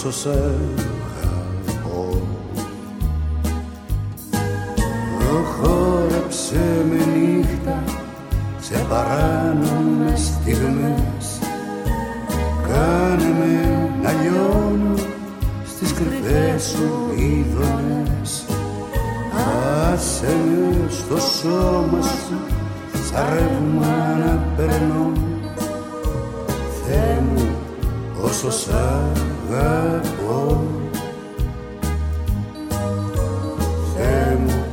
ίσως έχω Προχώρεψε με νύχτα σε παράνομες στιγμές. Κάνε με να λιώνω στις κρυφές σου ειδονές. Άσε με στο σώμα σου σαν ρεύμα να περνώ. Θεέ μου όσο σ' αγαπώ Θεέ μου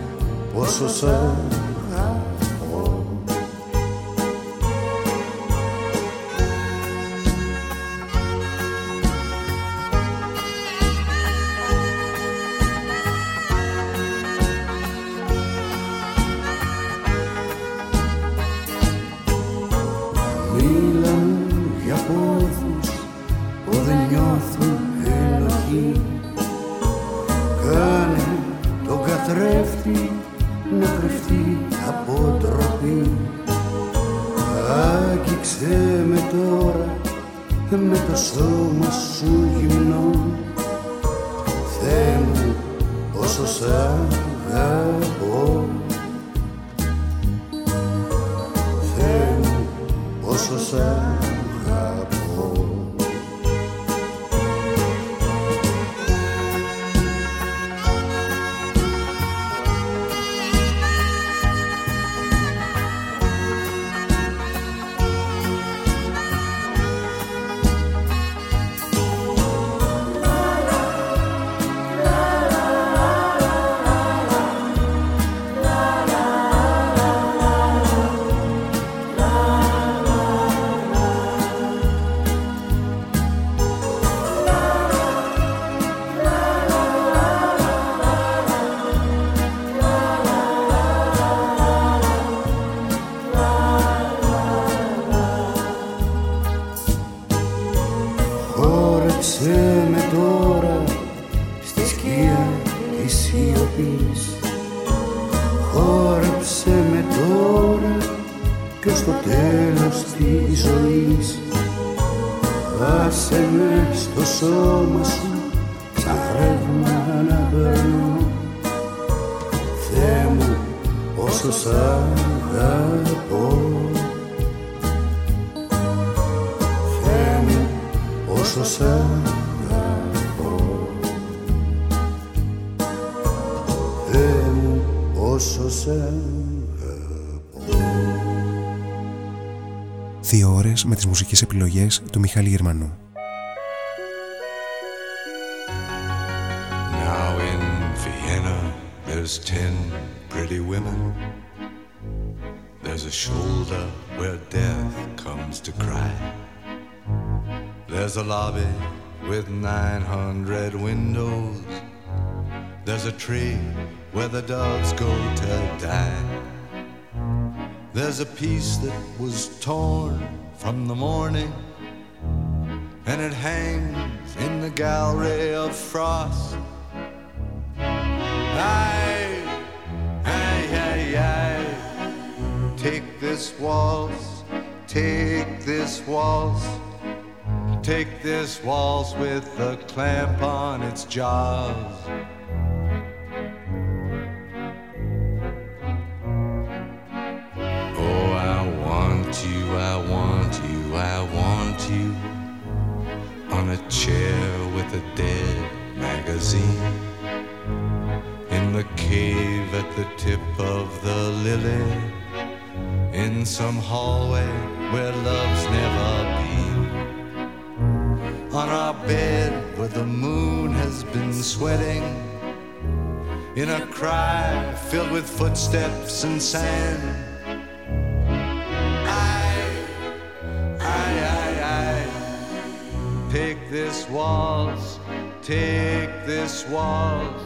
ώρες με τις μουσικές επιλογές του Μιχάλη Γερμανού. Now in Vienna, there's ten pretty women. There's a shoulder where death comes to cry. There's a lobby with 900 windows. There's a tree where the doves go to die. There's a piece that was torn from the morning and it hangs in the gallery of frost. Aye, aye, aye, aye. Take this waltz, take this waltz, take this waltz with a clamp on its jaws. Magazine in the cave at the tip of the lily in some hallway where love's never been. On our bed where the moon has been sweating in a cry filled with footsteps and sand. Take this waltz, take this waltz,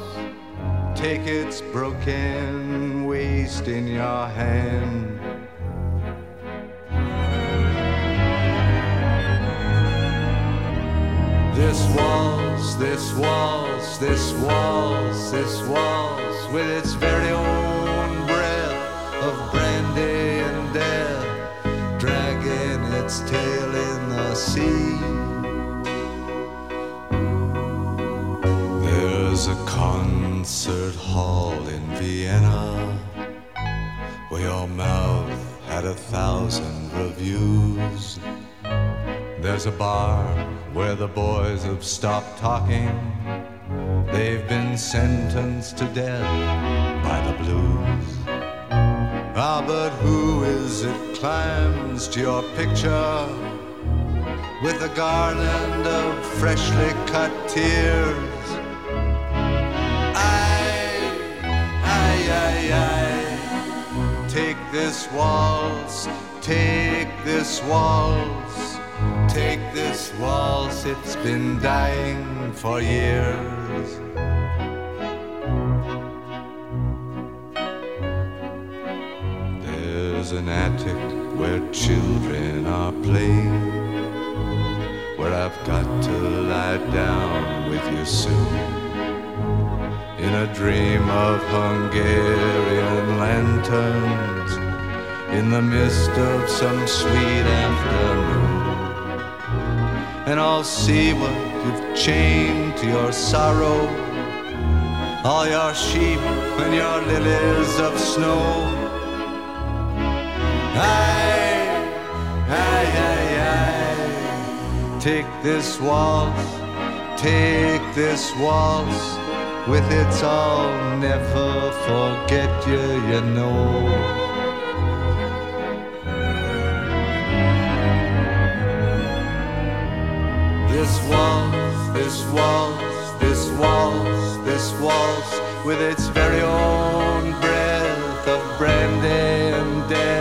take its broken waist in your hand. This waltz, this waltz, this waltz, this waltz, with its very own concert hall in Vienna where your mouth had a thousand reviews. There's a bar where the boys have stopped talking. They've been sentenced to death by the blues. Ah, but who is it climbs to your picture with a garland of freshly cut tears? I, I, take this waltz, take this waltz, take this waltz, it's been dying for years. There's an attic where children are playing, where I've got to lie down with you soon. In a dream of Hungarian lanterns, in the mist of some sweet afternoon. And I'll see what you've chained to your sorrow, all your sheep and your lilies of snow Aye, aye, aye, aye. Take this waltz, take this waltz. With its I'll never forget you, you know. This waltz, this waltz, this waltz, this waltz, with its very own breath of brandy and death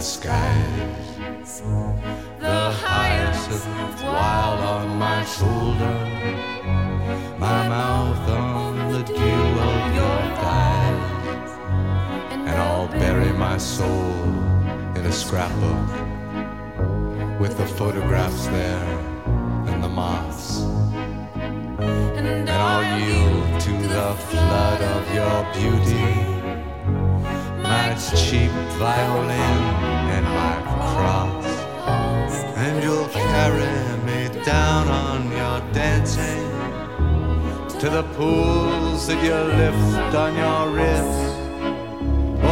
river's disguise. The hyacinth wild on my shoulder, my mouth on the dew of your thighs. And I'll bury my soul in a scrapbook with the photographs there and the moths. And I'll yield to the flood of your beauty, my cheap violin and my cross. And you'll carry me down on your dancing to the pools that you lift on your wrist.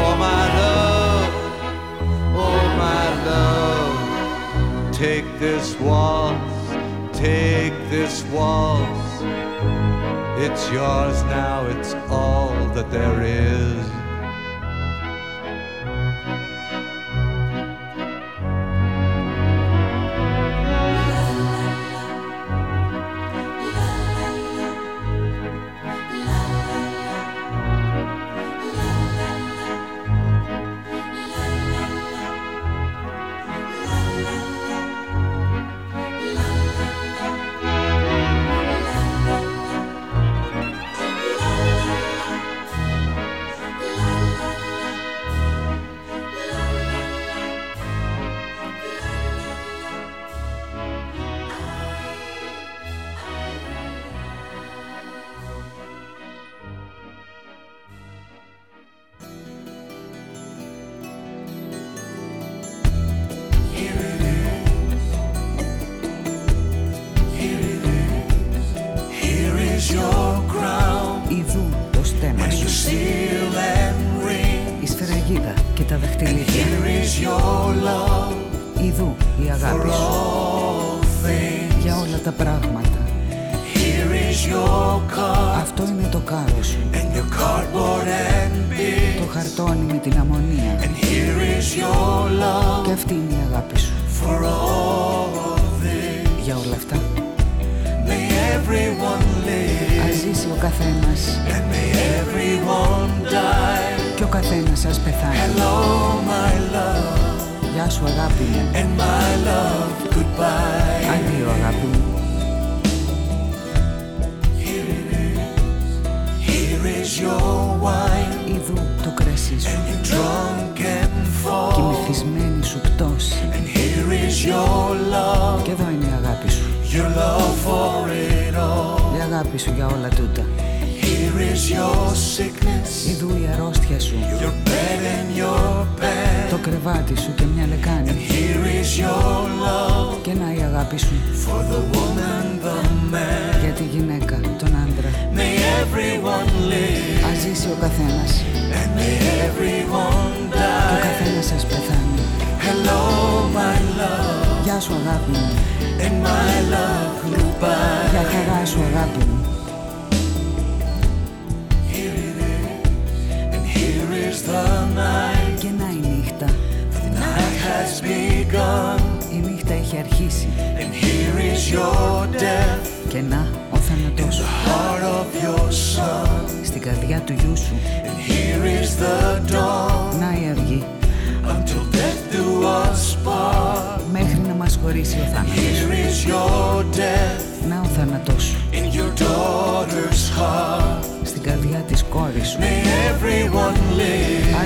Oh, my love oh, my love. Take this waltz, take this waltz. It's yours now, it's all that there is.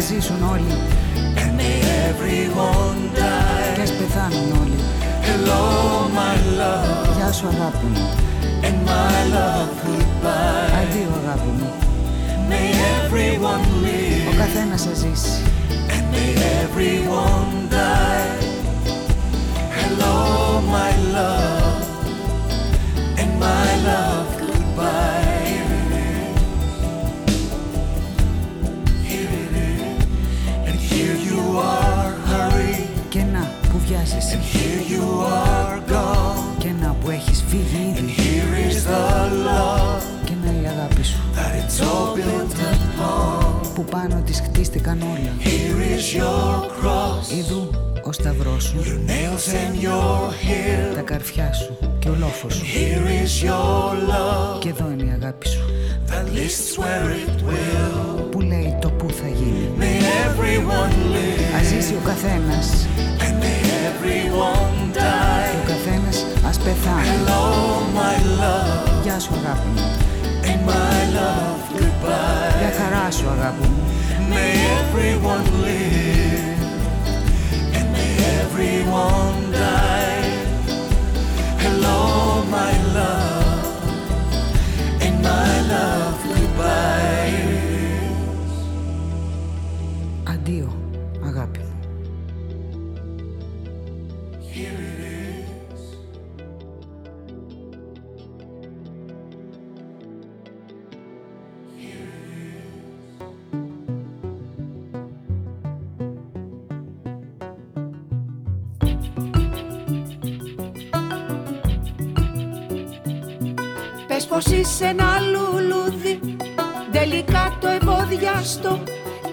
Ζήσουν όλοι And may everyone die και ας πεθάνουν όλοι Hello my love Γεια σου αγάπη μου And my love goodbye Αντίο αγάπη μου May everyone Ο live καθένας θα ζήσει And may everyone die Hello my love And my love goodbye που βιάζεσαι Here you are gone Και να που έχεις φύγει ήδη. Here is the love Και να η αγάπη σου. that it's all built upon. Που πάνω της χτίστηκαν όλα. Here is your cross, Ιδού ο σταυρός σου. Your nails and your hair. Τα καρφιά σου και ο λόφος σου. Here is your love Και εδώ είναι η αγάπη σου. that lists where it will. Που λέει το που θα γίνει. May everyone live. Ας ζήσει ο καθένας ο καθένας ας πεθάνει Hello, my love, Γεια σου αγάπη μου and my love goodbye. Για χαρά σου αγάπη μου May everyone live and may everyone die. Hello, my love, and my love goodbye. Πες πως είσαι ένα λουλούδι. Τελικά το ευωδιάστο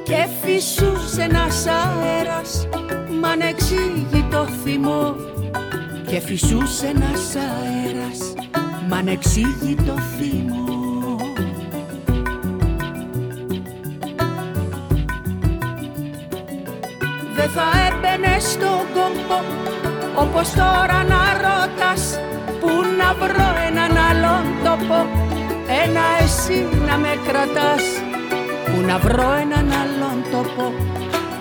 Και φυσούσε ένας αέρας. Μ' ανεξήγητο θυμό. Και φυσούσε ένας αέρας. Μ' ανεξήγητο θυμό. Δεν θα έμπαινε στον κόμπο Όπως τώρα να ρωτάς Πού να βρω έναν άλλον τόπο Ένα εσύ να με κρατάς. Πού να βρω έναν άλλον τόπο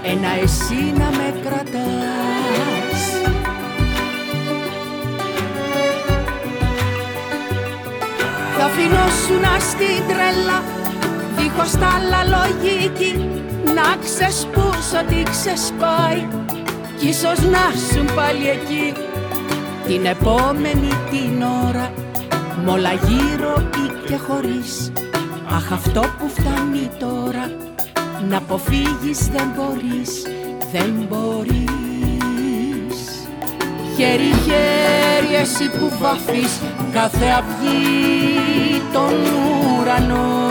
Ένα εσύ να με κρατάς. Θα αφηνώσουν στην τρέλα Δίχως τα άλλα λογική Να ξεσπούσω τι ξεσπάει. Κι ίσως να σου πάλι εκεί Την επόμενη την ώρα Μ' όλα γύρω ή και χωρίς. Αχ αυτό που φτάνει τώρα Να αποφύγεις δεν μπορείς Δεν μπορείς. Χέρι χέρι εσύ που βάφεις Κάθε αυγή τον ουρανό.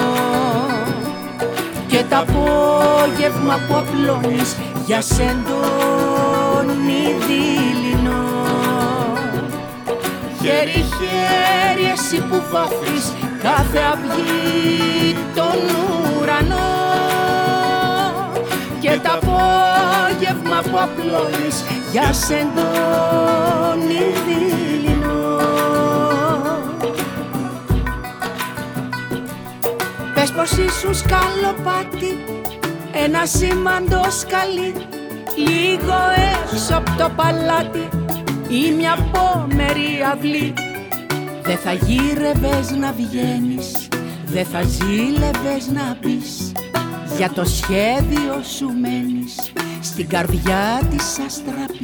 Και τ' απόγευμα που απλώνεις για σεντόνι δειλινό Χέρι χέρι εσύ που βάφεις κάθε αυγή τον ουρανό. Και τ' απόγευμα που απλώνεις για σεντόνι δειλινό Πες πως ήσουν σκαλοπάτι Ένα σήμαντο σκαλί Λίγο έξω από το παλάτι Ή μια πόμερη αυλή. Δεν θα γύρευες να βγαίνεις Δεν θα ζήλευες να μπεις Για το σχέδιο σου μένεις Στην καρδιά της αστραπής.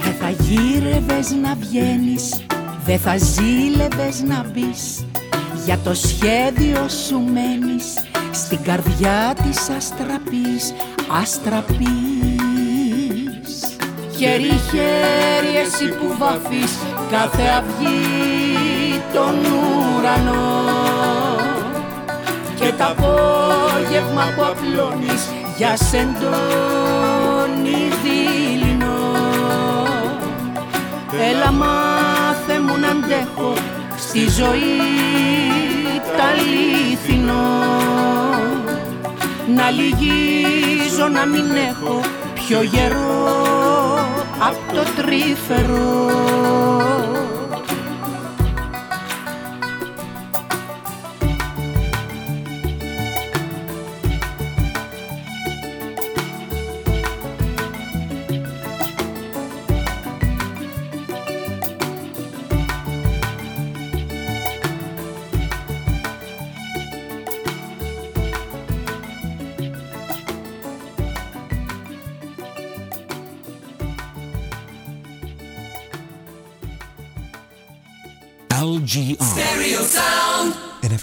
Δεν θα γύρευες να βγαίνεις Δε θα ζήλευες να μπεις. Για το σχέδιο σου μένεις. Στην καρδιά της αστραπής. Αστραπής. Χέρι χέρι εσύ που βαφείς. Κάθε αυγή τον ουρανό. Και το απόγευμα που απλώνεις Για σεντόνι δειλινό. Έλα μάθε μου να αντέχω στη ζωή τα αλήθινο Να λυγίζω να μην έχω πιο γερό απ' το τρίφερο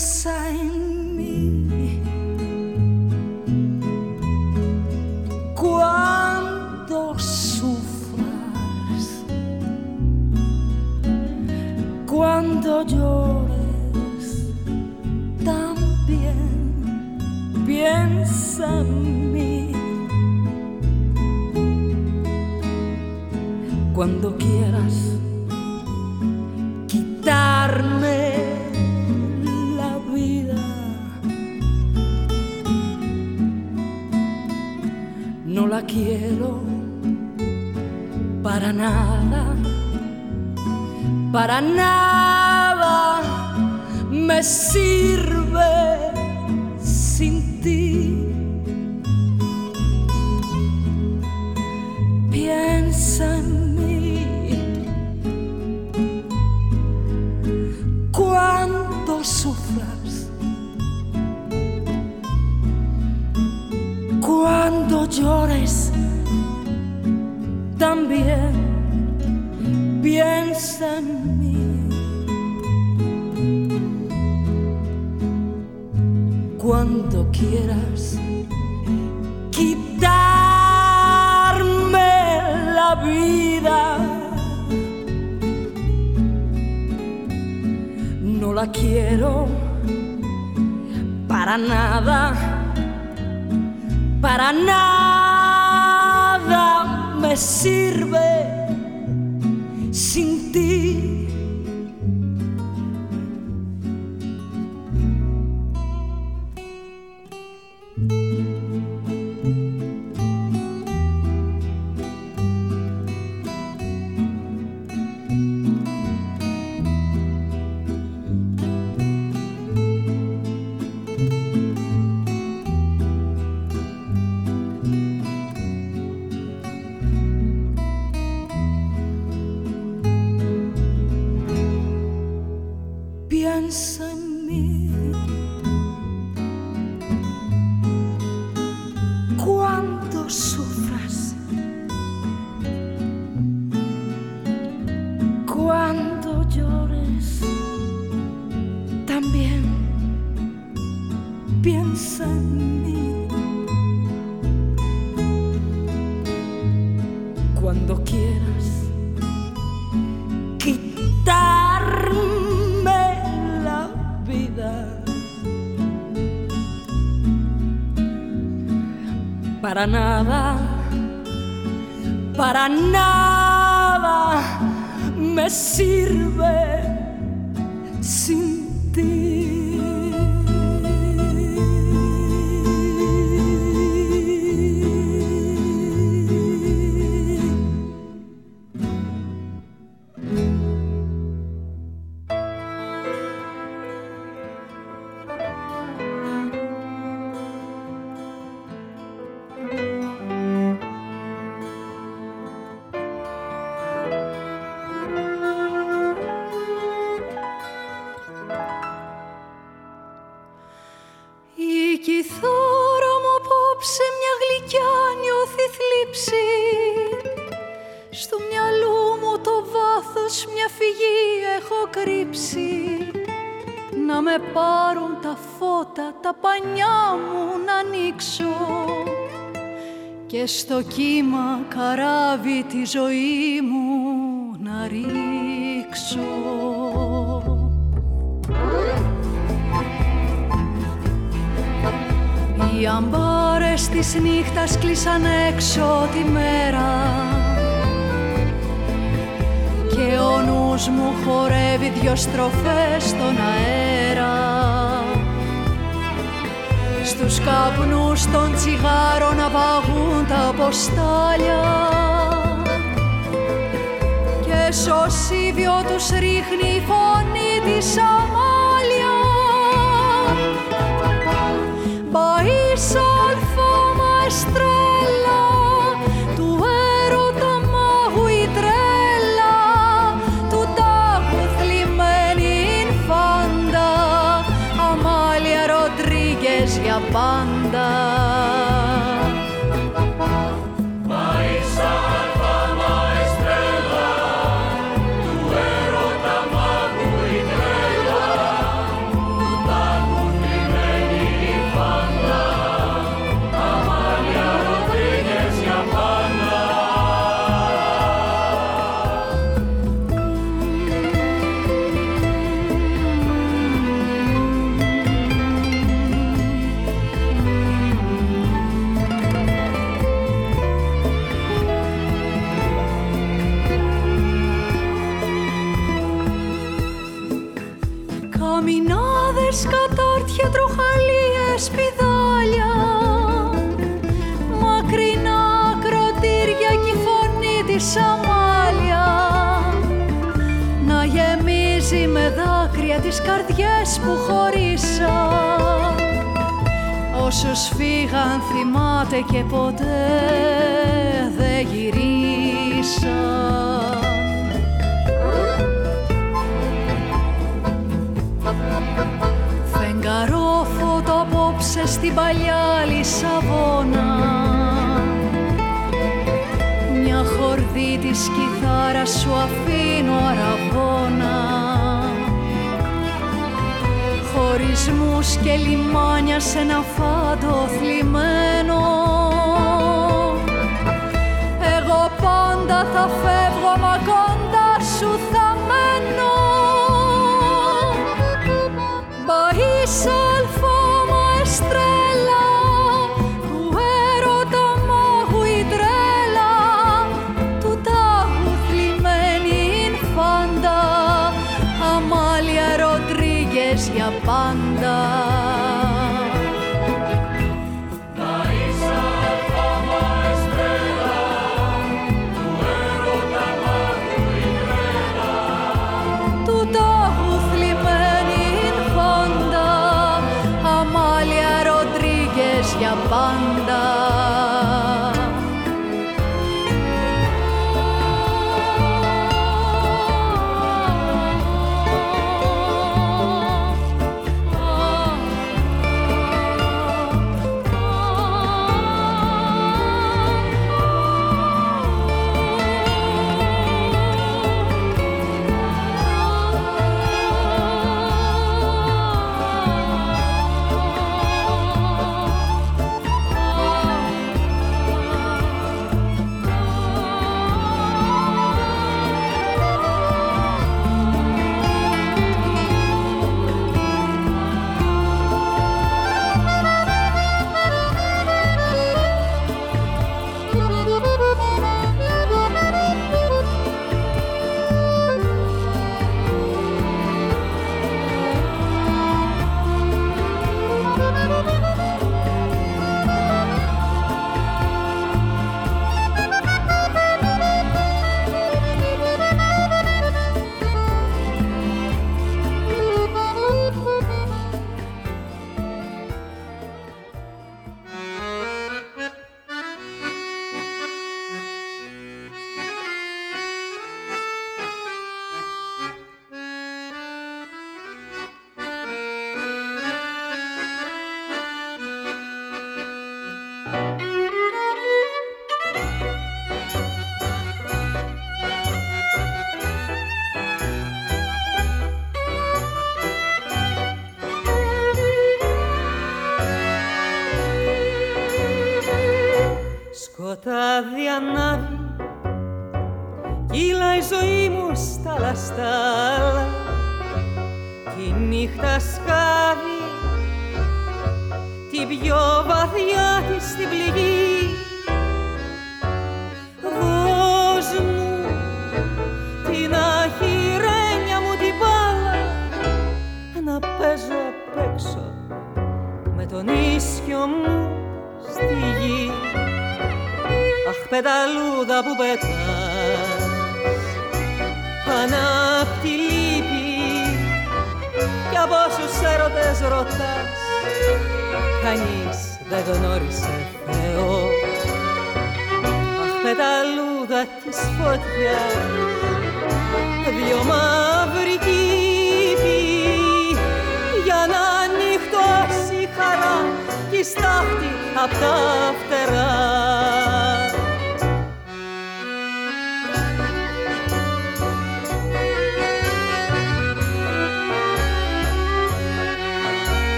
pensar. now para nada, para nada me sirve και στο κύμα καράβι τη ζωή μου να ρίξω. Οι αμπάρες της νύχτας κλείσαν έξω τη μέρα και ο νους μου χορεύει δυο στροφές στον αέρα. Στους καπνούς των τσιγάρων να παγούν τα ποστάλια και σωσίβιο τους ρίχνει η φωνή της αμάλια. Μπαΐς που χωρίσα Όσους φύγαν θυμάται και ποτέ δεν γυρίσαν Φεγγαρόφωτο απόψε στην παλιά Λισαβόνα. Μια χορδή της κιθάρας σου αφήνω αραβόνα χωρισμούς και λιμάνια σε ένα φάντο θλιμμένο. Εγώ πάντα θα φεύγω μα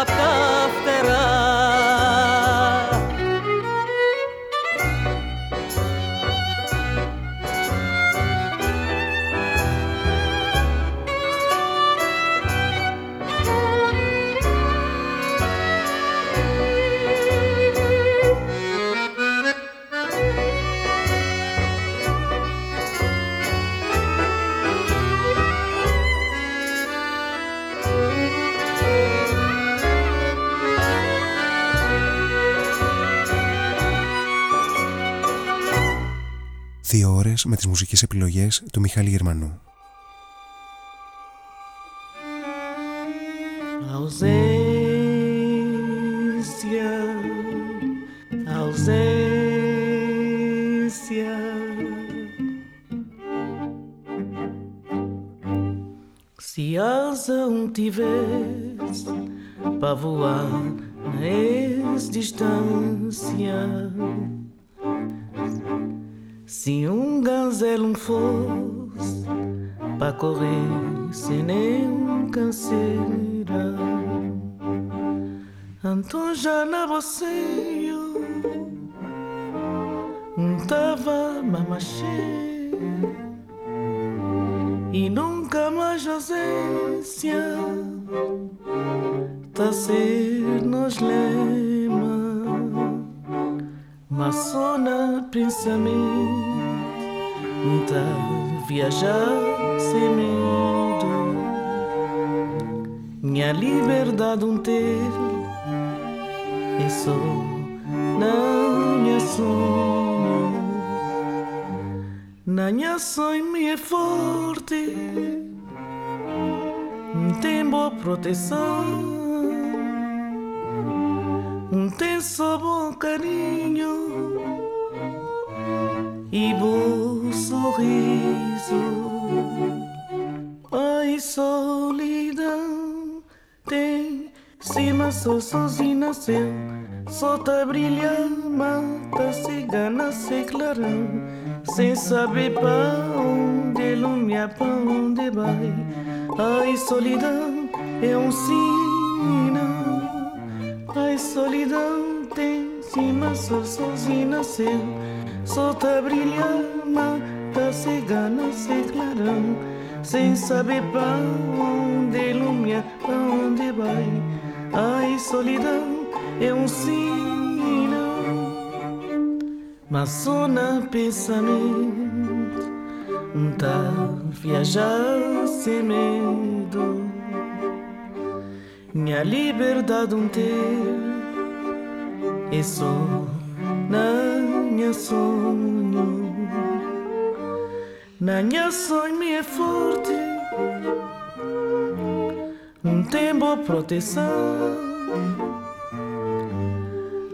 απ' τα φτερά με τις μουσικές επιλογές του Μιχάλη Γερμανού. Ausência, ausência. Se asa um tivesse para voar na ex-distância. Se um gazelo fosse para correr sem nenhum canseira, então já na não tava mamachê e nunca mais ausência tá ser nos lema mas só na pensamento tá viajar sem medo. Minha liberdade um ter é só na minha sonho na minha sonho me é forte tem boa proteção tem só bom carinho e bom sorriso. Ai, solidão tem cima só sozinho nasceu. Só tá brilhando, mata cigana, se clarão. Sem saber pra onde lumia, pra onde vai. Ai, solidão é um sinal. Ai, solidão tem cima só sozinho nasceu. Só tá brilhando, mata cigana, se clarão. Sem saber pra onde lumia, pra onde vai. Ai, solidão é um sinal. Mas só na pensamento tá viajar sem medo. Minha liberdade um ter é só na sonho. Na sonho é forte um tempo proteção,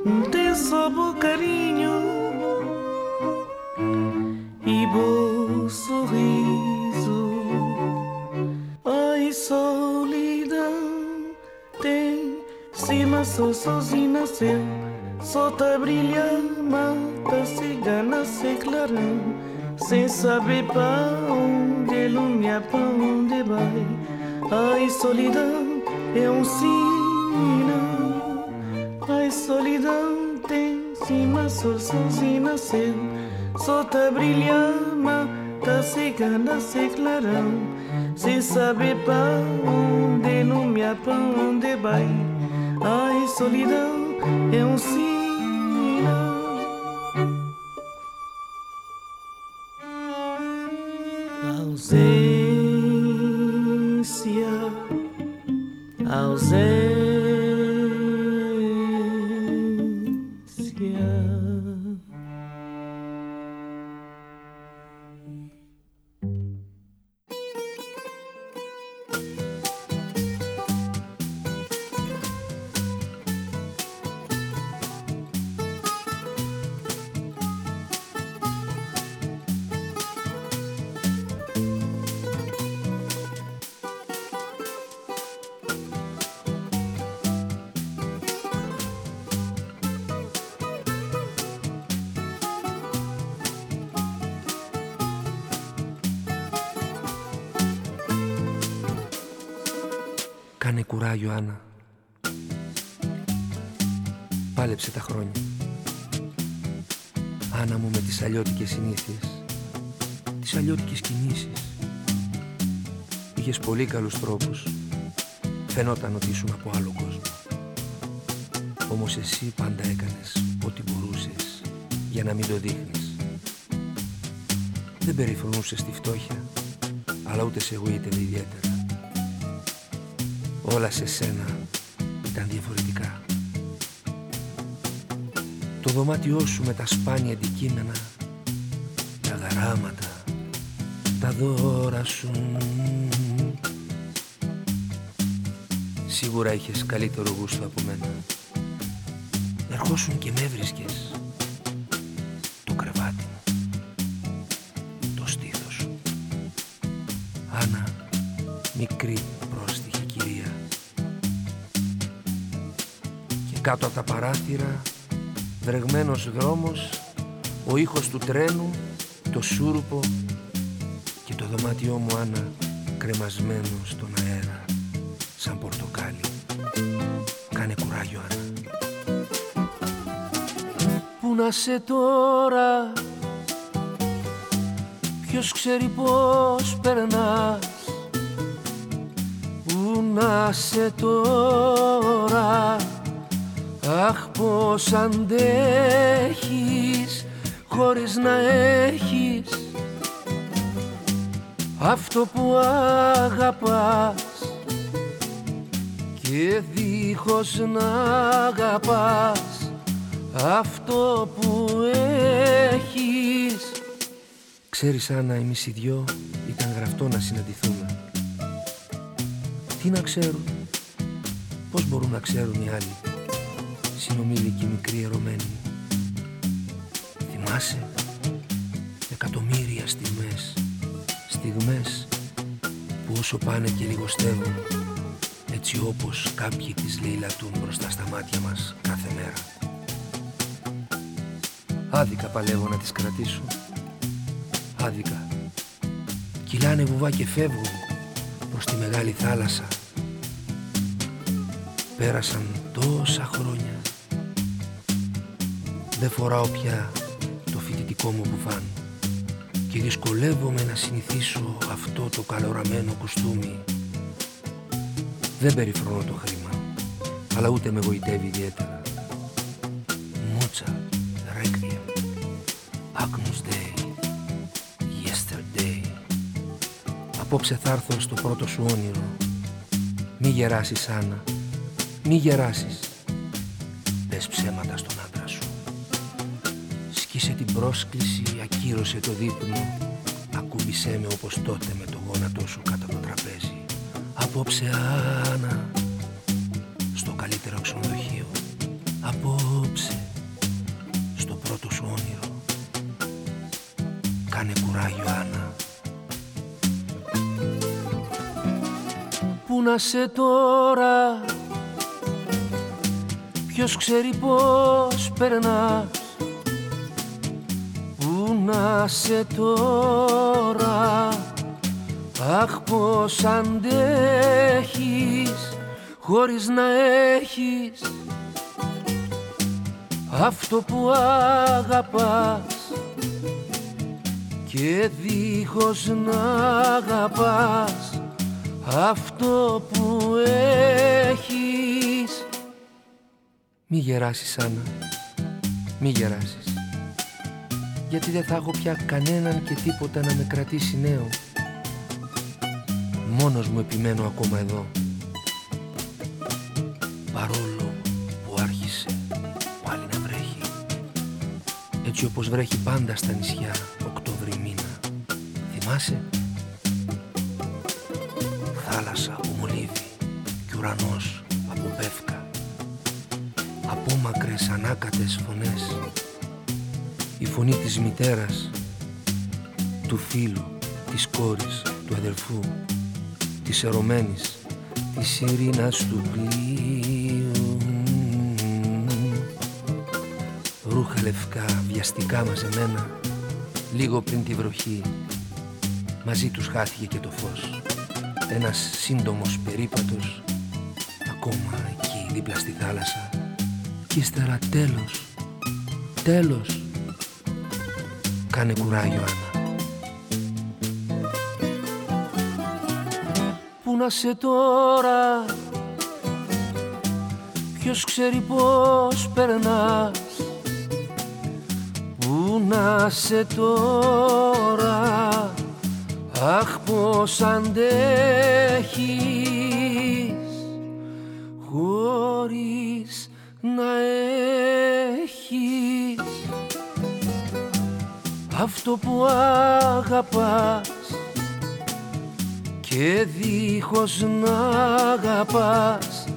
um tesouro carinho e bom sorriso. Ai, sou só sozinho nasceu. Só tá brilhando, mata cigana sem clarão Sem saber pra onde ilumina, pra onde vai. Ai, solidão é um sinal Ai, solidão tem cima, sol sozinho nasceu Só tá brilhando, mata cigana sem clarão Sem saber pra onde ilumina, pra onde vai Ai, solidão é um sinal δωμάτιό σου με τα σπάνια αντικείμενα, τα γράμματα, τα δώρα σου. Σίγουρα είχες καλύτερο γούστο από μένα. Ερχόσουν και με έβρισκες. Το κρεβάτι μου. Το στήθος σου. Άννα, μικρή πρόστιχη κυρία. Και κάτω από τα παράθυρα, βρεγμένος δρόμος, ο ήχος του τρένου, το σούρουπο και το δωμάτιό μου Άννα κρεμασμένο στον αέρα σαν πορτοκάλι. Κάνε κουράγιο Άννα. Πού να σε τώρα; Ποιος ξέρει πώς περνάς; Πού να σε τώρα; Αχ πως αντέχεις Χωρίς να έχεις Αυτό που αγαπάς Και δίχως να αγαπάς αυτό που έχεις. Ξέρεις Άννα εμείς οι δυο ήταν γραφτό να συναντηθούμε. Τι να ξέρουν Πώς μπορούν να ξέρουν οι άλλοι; Συνομήλικοι μικροί ερωμένοι Θυμάσαι; Εκατομμύρια στιγμές Στιγμές Που όσο πάνε και λιγοστεύουν Έτσι όπως κάποιοι τις λαιλατούν μπροστά στα μάτια μας κάθε μέρα. Άδικα παλεύω να τις κρατήσω. Άδικα. Κυλάνε βουβά και φεύγουν προς τη μεγάλη θάλασσα. Πέρασαν τόσα χρόνια Δεν φοράω πια το φοιτητικό μου μπουφάν Και δυσκολεύομαι να συνηθίσω αυτό το καλοραμένο κουστούμι Δεν περιφρονώ το χρήμα Αλλά ούτε με γοητεύει ιδιαίτερα Μότσα Requiem, Agnus Dei, Yesterday. Απόψε θα έρθω στο πρώτο σου όνειρο. Μη γεράσεις, Άννα, μη γεράσεις. Πρόσκληση, ακύρωσε το δείπνο. Ακούμπησέ με όπως τότε με το γόνατό σου κάτω από το τραπέζι. Απόψε Άννα Στο καλύτερο ξενοδοχείο. Απόψε Στο πρώτο σου όνειρο. Κάνε κουράγιο Άννα. Πού να σε τώρα; Ποιος ξέρει πώς περνάς; Πού να σε τώρα Αχ πως αντέχεις Χωρίς να έχεις Αυτό που αγαπάς Και δίχως να αγαπάς Αυτό που έχεις. Μη γεράσεις Άννα. Μη γεράσεις γιατί δεν θα έχω πια κανέναν και τίποτα να με κρατήσει νέο. Μόνος μου επιμένω ακόμα εδώ. Παρόλο που άρχισε πάλι να βρέχει. Έτσι όπως βρέχει πάντα στα νησιά Οκτώβρη μήνα. Θυμάσαι; Θάλασσα από μολύβι και ουρανός από πεύκα. Απόμακρες ανάκατες φωνές η φωνή της μητέρας, του φίλου, της κόρης, του αδελφού, της ερωμένης, της ειρήνας του πλοίου. Ρούχα λευκά, βιαστικά μαζεμένα, λίγο πριν τη βροχή, μαζί τους χάθηκε και το φως. Ένας σύντομος περίπατος, ακόμα εκεί δίπλα στη θάλασσα, και ύστερα τέλος, τέλος, Κάνε κουράγιο, Άννα. Πού να σε τώρα, ποιος ξέρει πώς περνάς; Πού να σε τώρα, αχ πως αντέχεις; Αυτό που αγαπάς και δίχως να αγαπάς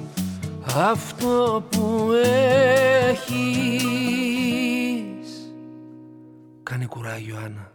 αυτό που έχεις. Κάνε κουράγιο Άννα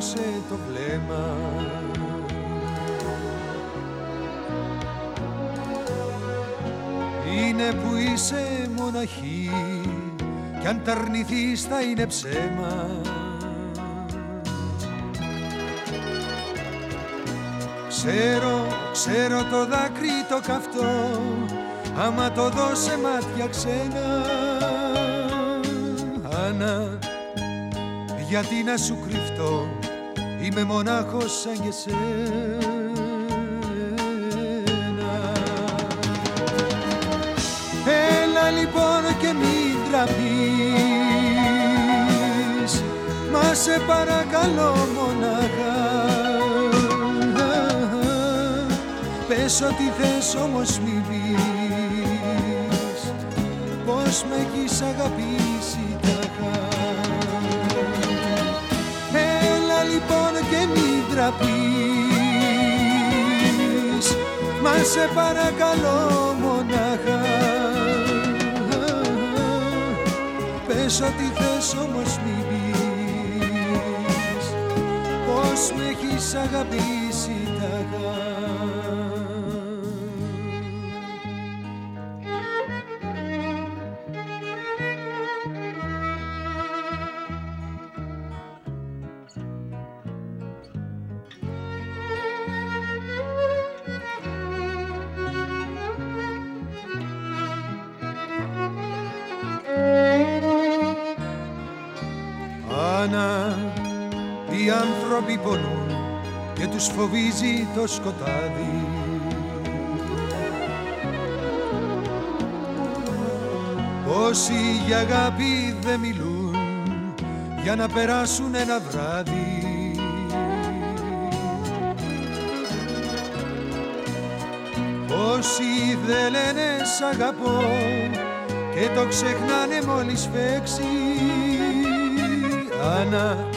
χαράκωσε το βλέμμα. Είναι που είσαι μοναχή κι αν τα αρνηθείς θα είναι ψέμα. Ξέρω, ξέρω το δάκρυ το καυτό άμα το δώσε μάτια ξένα. Γιατί να σου κρυφτώ; Είμαι μονάχος σαν και σένα Έλα λοιπόν και μην τραπείς μα σε παρακαλώ μονάχα. Πες ό,τι θες όμως μην πεις πως με έχεις αγαπήσει τραπείς Μα σε παρακαλώ μονάχα. Πες ό,τι θες όμως μην πεις. Πως με έχεις αγαπήσει το σκοτάδι. Όσοι για αγάπη δεν μιλούν για να περάσουν ένα βράδυ. Όσοι δεν λένε σ' αγαπώ και το ξεχνάνε μόλις φέξει. Άννα,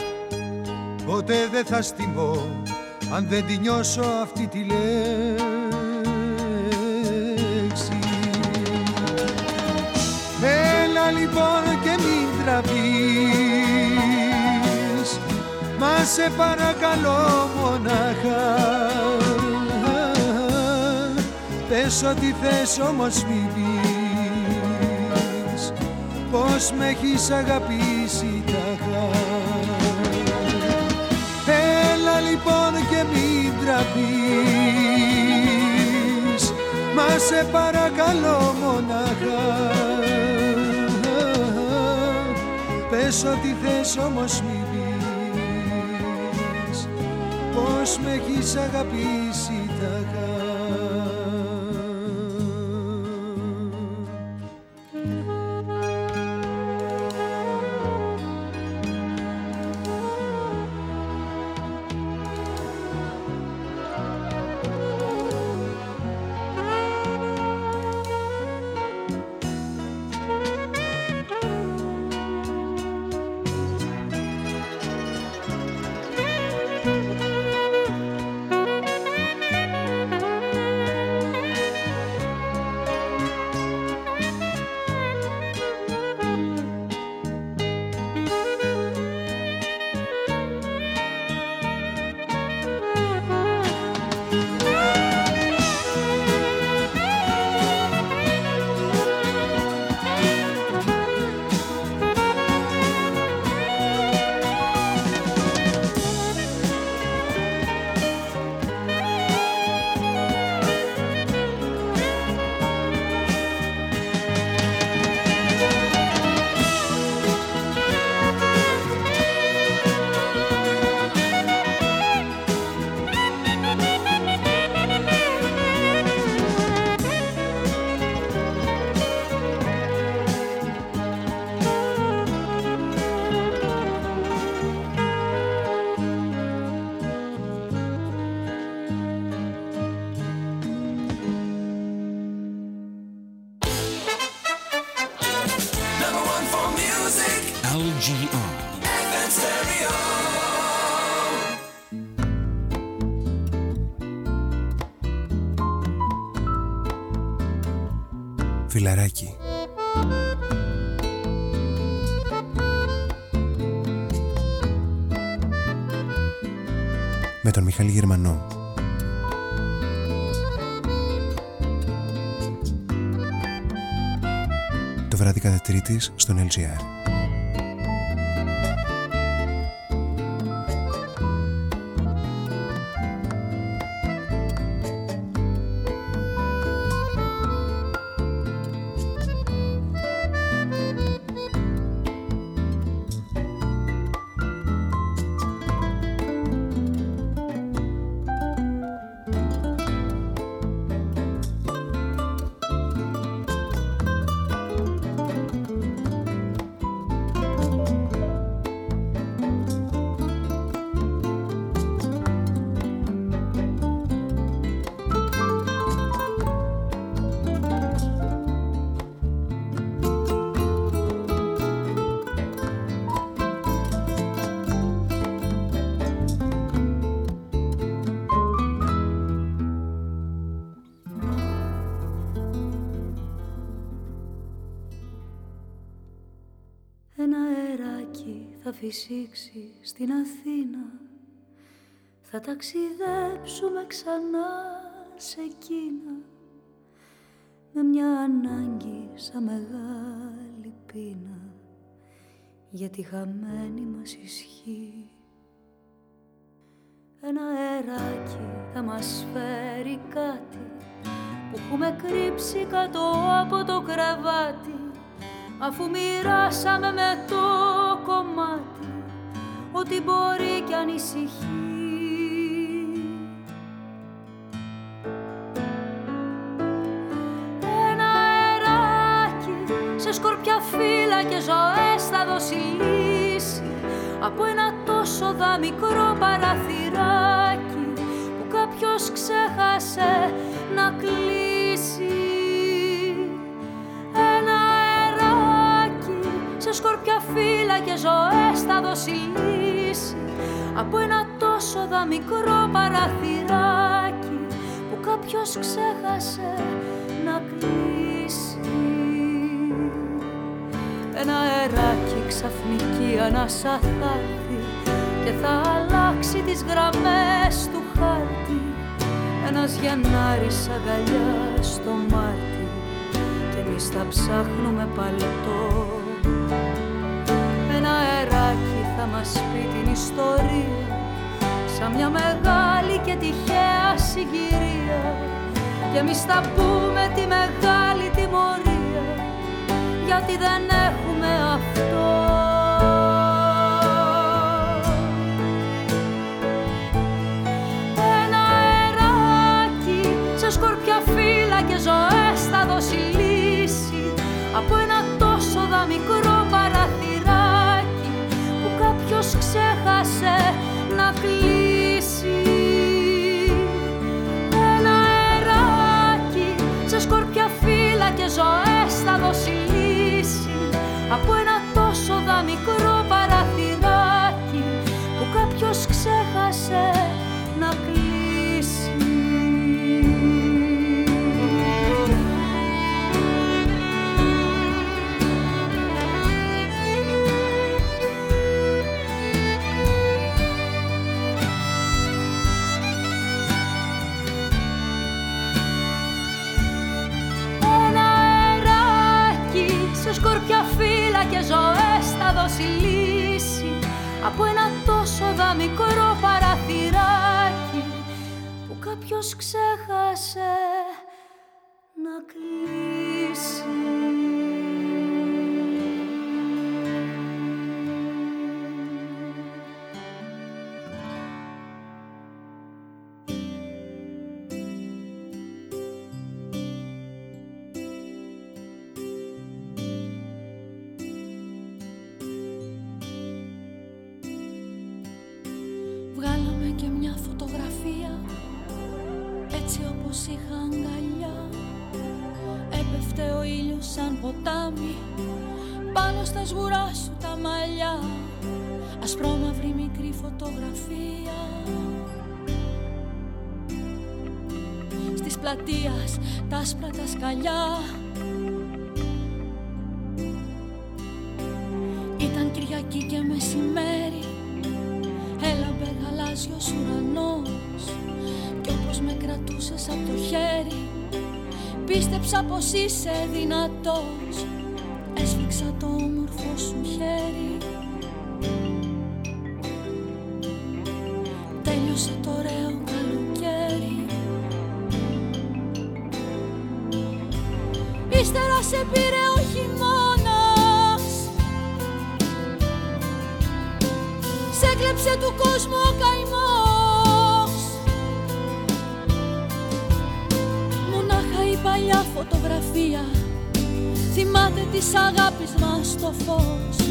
ποτέ δεν θα στιμώ αν δεν τη νιώσω αυτή τη λέξη. Έλα λοιπόν και μην τραβείς. Μα σε παρακαλώ μονάχα. Πες ό,τι θες όμως μην πεις. Πως με έχεις αγαπήσει τάχα. Έλα λοιπόν και μην τραπείς. Μα σε παρακαλώ μονάχα. Πες ό,τι θες όμως μην πεις. Πως με έχεις αγαπήσει τάχα βράδυ κατά τρίτης στον LGR θα ταξιδέψουμε ξανά σε Κίνα με μια ανάγκη σαν μεγάλη πείνα για τη χαμένη μας ισχύ ένα αεράκι θα μας φέρει κάτι που έχουμε κρύψει κάτω από το κρεβάτι αφού μοιράσαμε με το κομμάτι ό,τι μπορεί κι ανησυχεί και ζωές θα δώσει λύση από ένα τόσο δα μικρό παραθυράκι που κάποιος ξέχασε να κλείσει. Ένα αεράκι σε σκορπιά φύλλα και ζωές θα δώσει λύση από ένα τόσο δα μικρό παραθυράκι που κάποιος ξέχασε να κλείσει ένα αεράκι ξαφνική ανάσα θα έρθει και θα αλλάξει τις γραμμές του χάρτη. Ένας Γενάρης αγκαλιάς στο Μάρτι και εμείς θα ψάχνουμε παλαιτό. Ένα αεράκι θα μας πει την ιστορία σαν μια μεγάλη και τυχαία συγκυρία. Και εμείς θα πούμε τη μεγάλη τιμωρία γιατί δεν έχουμε αυτό. Ένα αεράκι σε σκορπιά φύλλα και ζωές θα δώσει λύση από ένα τόσο δα μικρό παραθυράκι που κάποιος ξέχασε να κλείσει. Ένα αεράκι σε σκορπιά φύλλα και ζωές θα δώσει λύση από ένα τόσο δα μικρό παραθυράκι που κάποιος ξέχασε να κλείσει. Φωτογραφία Στις πλατείας τα άσπρα τα σκαλιά. Ήταν Κυριακή και μεσημέρι Έλαμπε γαλάζιος ουρανός. Κι όπως με κρατούσες από το χέρι Πίστεψα πως είσαι δυνατός. Έσφιξα το όμορφο σου χέρι Τέλειωσε το ωραίο καλοκαίρι. Ύστερα σε πήρε ο χειμώνας. Σε έκλεψε του κόσμου ο καημός. Μονάχα η παλιά φωτογραφία. Θυμάται της αγάπης μας το φως.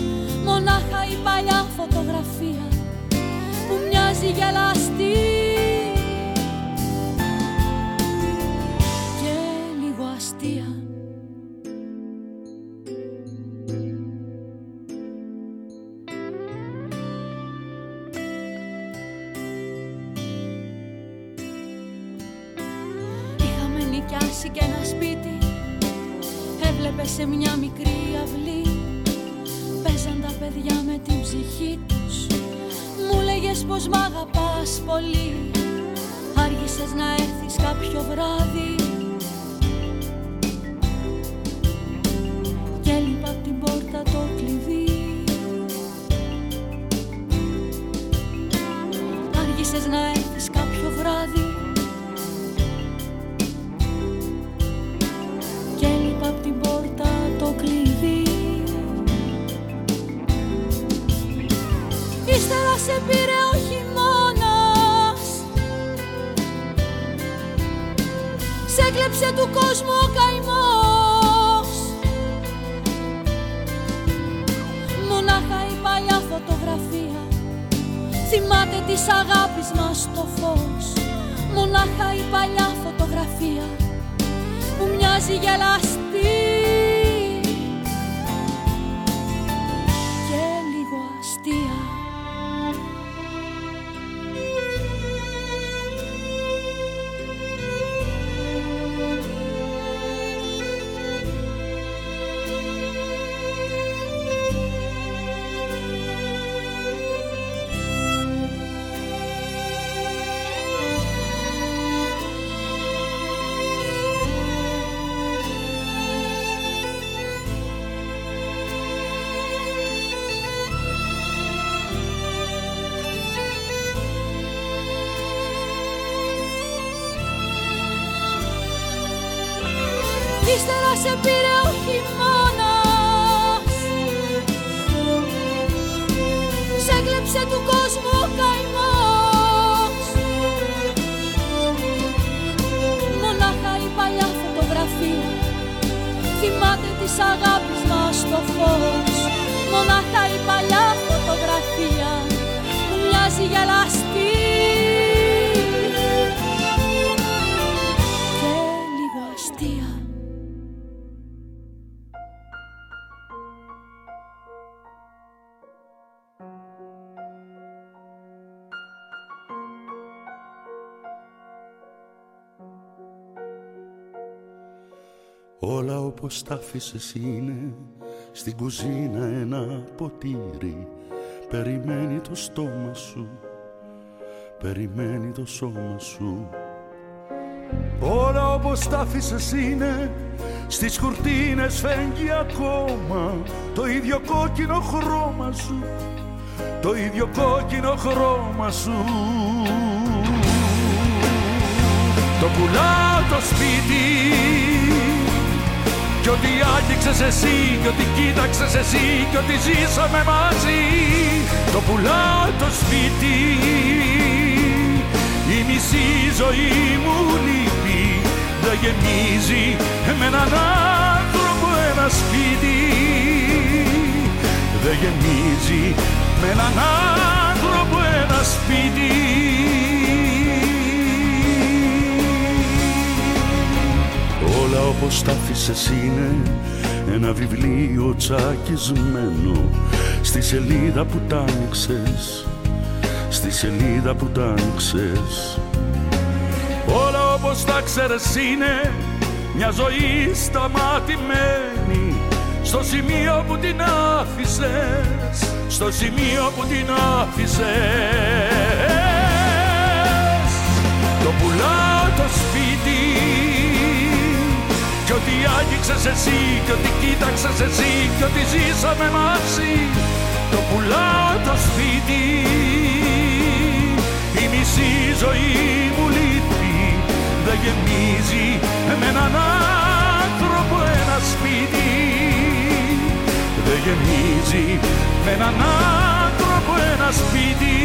Μονάχα η παλιά φωτογραφία. Που μοιάζει γελαστή Όλα όπως τα άφησες είναι Στην κουζίνα ένα ποτήρι. Περιμένει το στόμα σου Περιμένει το σώμα σου. Όλα όπως τα άφησες είναι Στις κουρτίνες φέγγει ακόμα. Το ίδιο κόκκινο χρώμα σου Το ίδιο κόκκινο χρώμα σου. Το πουλάω το σπίτι κι ό,τι άγγιξες εσύ, κι ό,τι κοίταξες εσύ, κι ό,τι ζήσαμε μαζί. Το πουλάω το σπίτι Η μισή ζωή μου λείπει Δεν γεμίζει με έναν άνθρωπο ένα σπίτι. Δεν γεμίζει με έναν άνθρωπο ένα σπίτι Όλα όπως τα άφησες είναι ένα βιβλίο τσακισμένο. Στη σελίδα που τ' άνοιξες στη σελίδα που τ' άνοιξες. Όλα όπως τα ξέρες είναι μια ζωή σταματημένη. Στο σημείο που την άφησες στο σημείο που την άφησες. Το πουλάω το σπίτι κι ό,τι άγγιξες εσύ, κι ό,τι κοίταξες εσύ, κι ό,τι ζήσαμε μαζί Το πουλάω το σπίτι. Η μισή ζωή μου λείπει Δεν γεμίζει με έναν άνθρωπο ένα σπίτι. Δεν γεμίζει με έναν άνθρωπο ένα σπίτι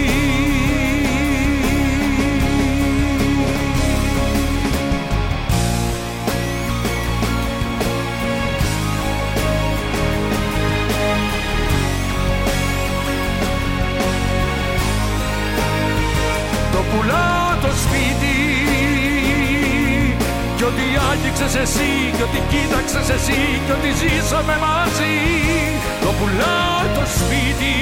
πουλάω το σπίτι. Κι ό,τι άγγιξες εσύ, κι ό,τι κοίταξες εσύ Κι ό,τι ζήσαμε μαζί. Το πουλάω το σπίτι.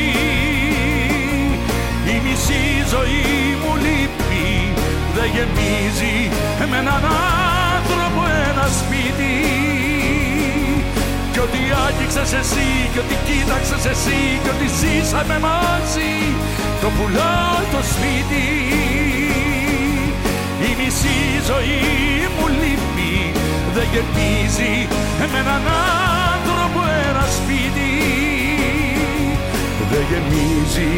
Η μισή ζωή μου λείπει Δεν γεμίζει με έναν άνθρωπο ένα σπίτι κι ό,τι άγγιξες εσύ, κι ό,τι κοίταξες εσύ, κι ό,τι ζήσαμε μαζί το πουλάω το σπίτι. Η μισή ζωή μου λείπει δεν γεμίζει με έναν άνθρωπο ένα σπίτι. Δεν γεμίζει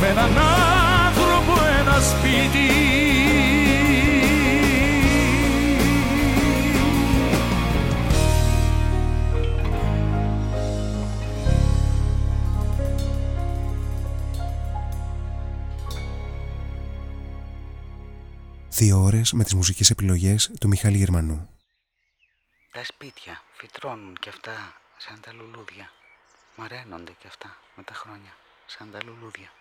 με έναν άνθρωπο ένα σπίτι Δύο ώρες με τις μουσικές επιλογές του Μιχάλη Γερμανού. Τα σπίτια φυτρώνουν και αυτά σαν τα λουλούδια. Μαραίνονται και αυτά με τα χρόνια σαν τα λουλούδια.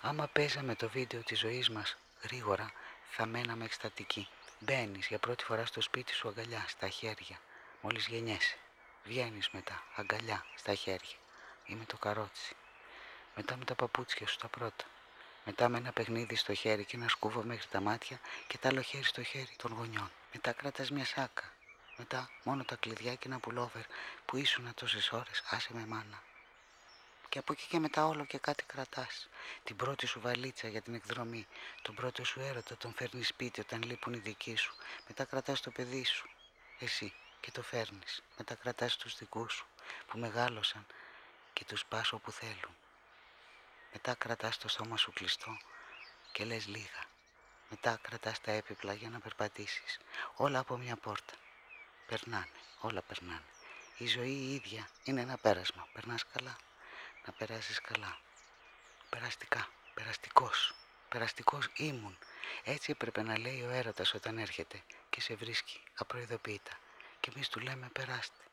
Άμα παίζαμε το βίντεο της ζωής μας γρήγορα θα μέναμε εκστατικοί. Μπαίνεις για πρώτη φορά στο σπίτι σου αγκαλιά στα χέρια. Μόλις γεννιέσαι. Βγαίνεις μετά αγκαλιά στα χέρια. Ή με το καρότσι. Μετά με τα παπούτσια σου τα πρώτα. Μετά με ένα παιχνίδι στο χέρι και ένα σκούβο μέχρι τα μάτια και τα άλλο χέρι στο χέρι των γονιών. Μετά κρατάς μια σάκα. Μετά μόνο τα κλειδιά και ένα πουλόβερ που ήσουν τόσες ώρες. Άσε με μάνα. Και από εκεί και μετά όλο και κάτι κρατάς. Την πρώτη σου βαλίτσα για την εκδρομή. Τον πρώτο σου έρωτα τον φέρνεις σπίτι όταν λείπουν οι δικοί σου. Μετά κρατάς το παιδί σου. Εσύ και το φέρνεις. Μετά κρατάς τους δικούς σου που μεγάλωσαν και τους πας όπου θέλουν. Μετά κρατάς το σώμα σου κλειστό και λες λίγα. Μετά κρατάς τα έπιπλα για να περπατήσεις. Όλα από μια πόρτα. Περνάνε, όλα περνάνε. Η ζωή η ίδια είναι ένα πέρασμα. Περνάς καλά. Να περάσεις καλά. Περαστικά. Περαστικός. Περαστικός ήμουν. Έτσι έπρεπε να λέει ο έρωτας όταν έρχεται και σε βρίσκει απροειδοποιητά. Και εμείς του λέμε περάστε.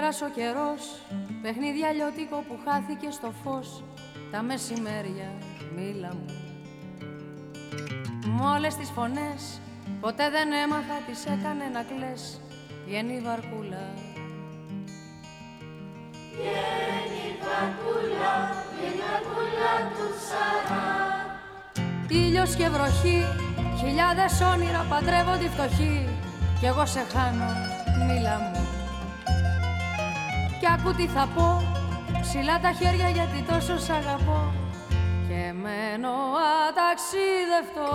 Πέρασε ο καιρός, παιχνίδι αλλιώτικο που χάθηκε στο φως. Τα μεσημέρια, μίλα μου. Μ' όλες τις φωνές, ποτέ δεν έμαθα τις έκανε να κλαις Βγαίνει η βαρκούλα Βγαίνει η βαρκούλα, βγαίνει η βαρκούλα του Σαρά. Ήλιος και βροχή, χιλιάδες όνειρα παντρεύονται οι φτωχοί. Κι εγώ σε χάνω, μίλα μου Κι άκου τι θα πω, ψηλά τα χέρια γιατί τόσο σ' αγαπώ Και μένω αταξίδευτο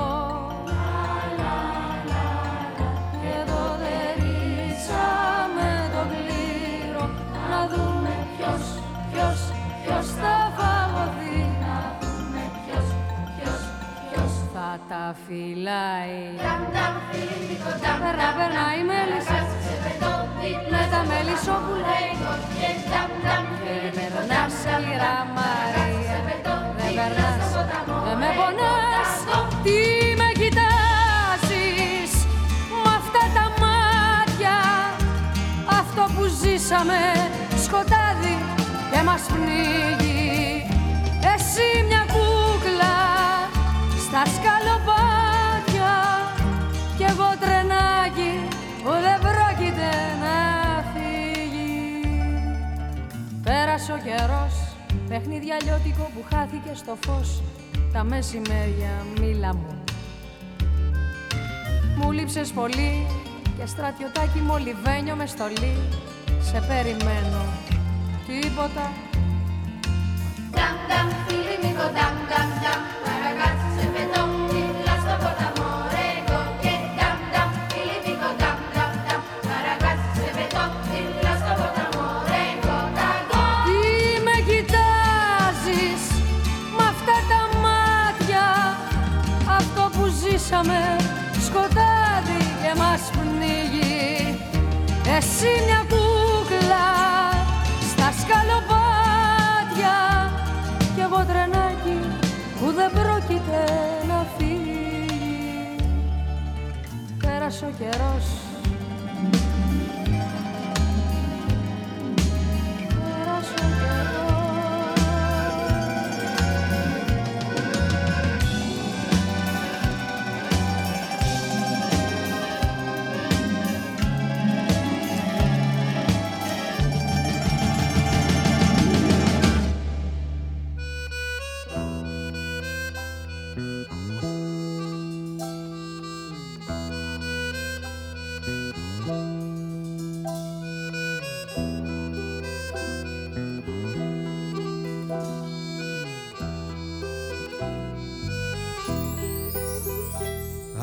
Και τότε ρίξαμε το κλήρο Να δούμε ποιος, ποιος, ποιος θα φαγωθεί Να δούμε ποιος, ποιος, ποιος Θα τα φυλάει Νταμ, νταμ, φιλίπικο, νταμ, Περνά, περνά η μέλισσα Με τα μελισσόπουλα Και νταμ, νταμ, Δεν περνάς σκληρά Μαρία Δεν περνάς, δεν με πονάς. Τι με κοιτάζεις Μ' αυτά τα μάτια; Αυτό που ζήσαμε σκοτάδι και μας πνίγει. Εσύ μια κούκλα στα σκαλοπάτια ο καιρός, παιχνίδι αλλιώτικο που χάθηκε στο φως. Τα μεσημέρια μίλα μου. Μου λείψες πολύ και στρατιωτάκι μολυβένιο με στολή. Σε περιμένω, τίποτα. Νταμ, νταμ, φιλίπικο, νταμ, νταμ, νταμ Εσύ μια κούκλα στα σκαλοπάτια Κι εγώ τρενάκι που δεν πρόκειται να φύγει. Πέρασε ο καιρός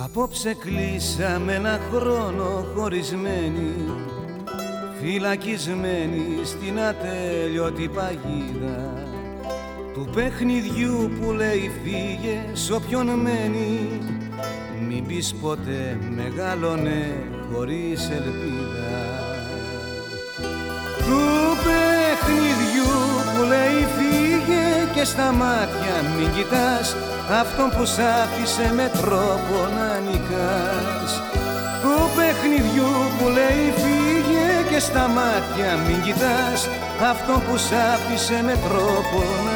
Απόψε κλείσαμε ένα χρόνο χωρισμένοι Φυλακισμένοι στην ατέλειωτη παγίδα. Του παιχνιδιού που λέει φύγες σ' όποιον μένει Μην πεις ποτέ μεγάλωνε χωρίς ελπίδα Του παιχνιδιού που λέει φύγε και στα μάτια μην κοιτάς αυτόν που σ' άφησε με τρόπο να νικάς του παιχνιδιού που λέει φύγε και στα μάτια μην κοιτάς αυτόν που σ' άφησε με τρόπο να νικάς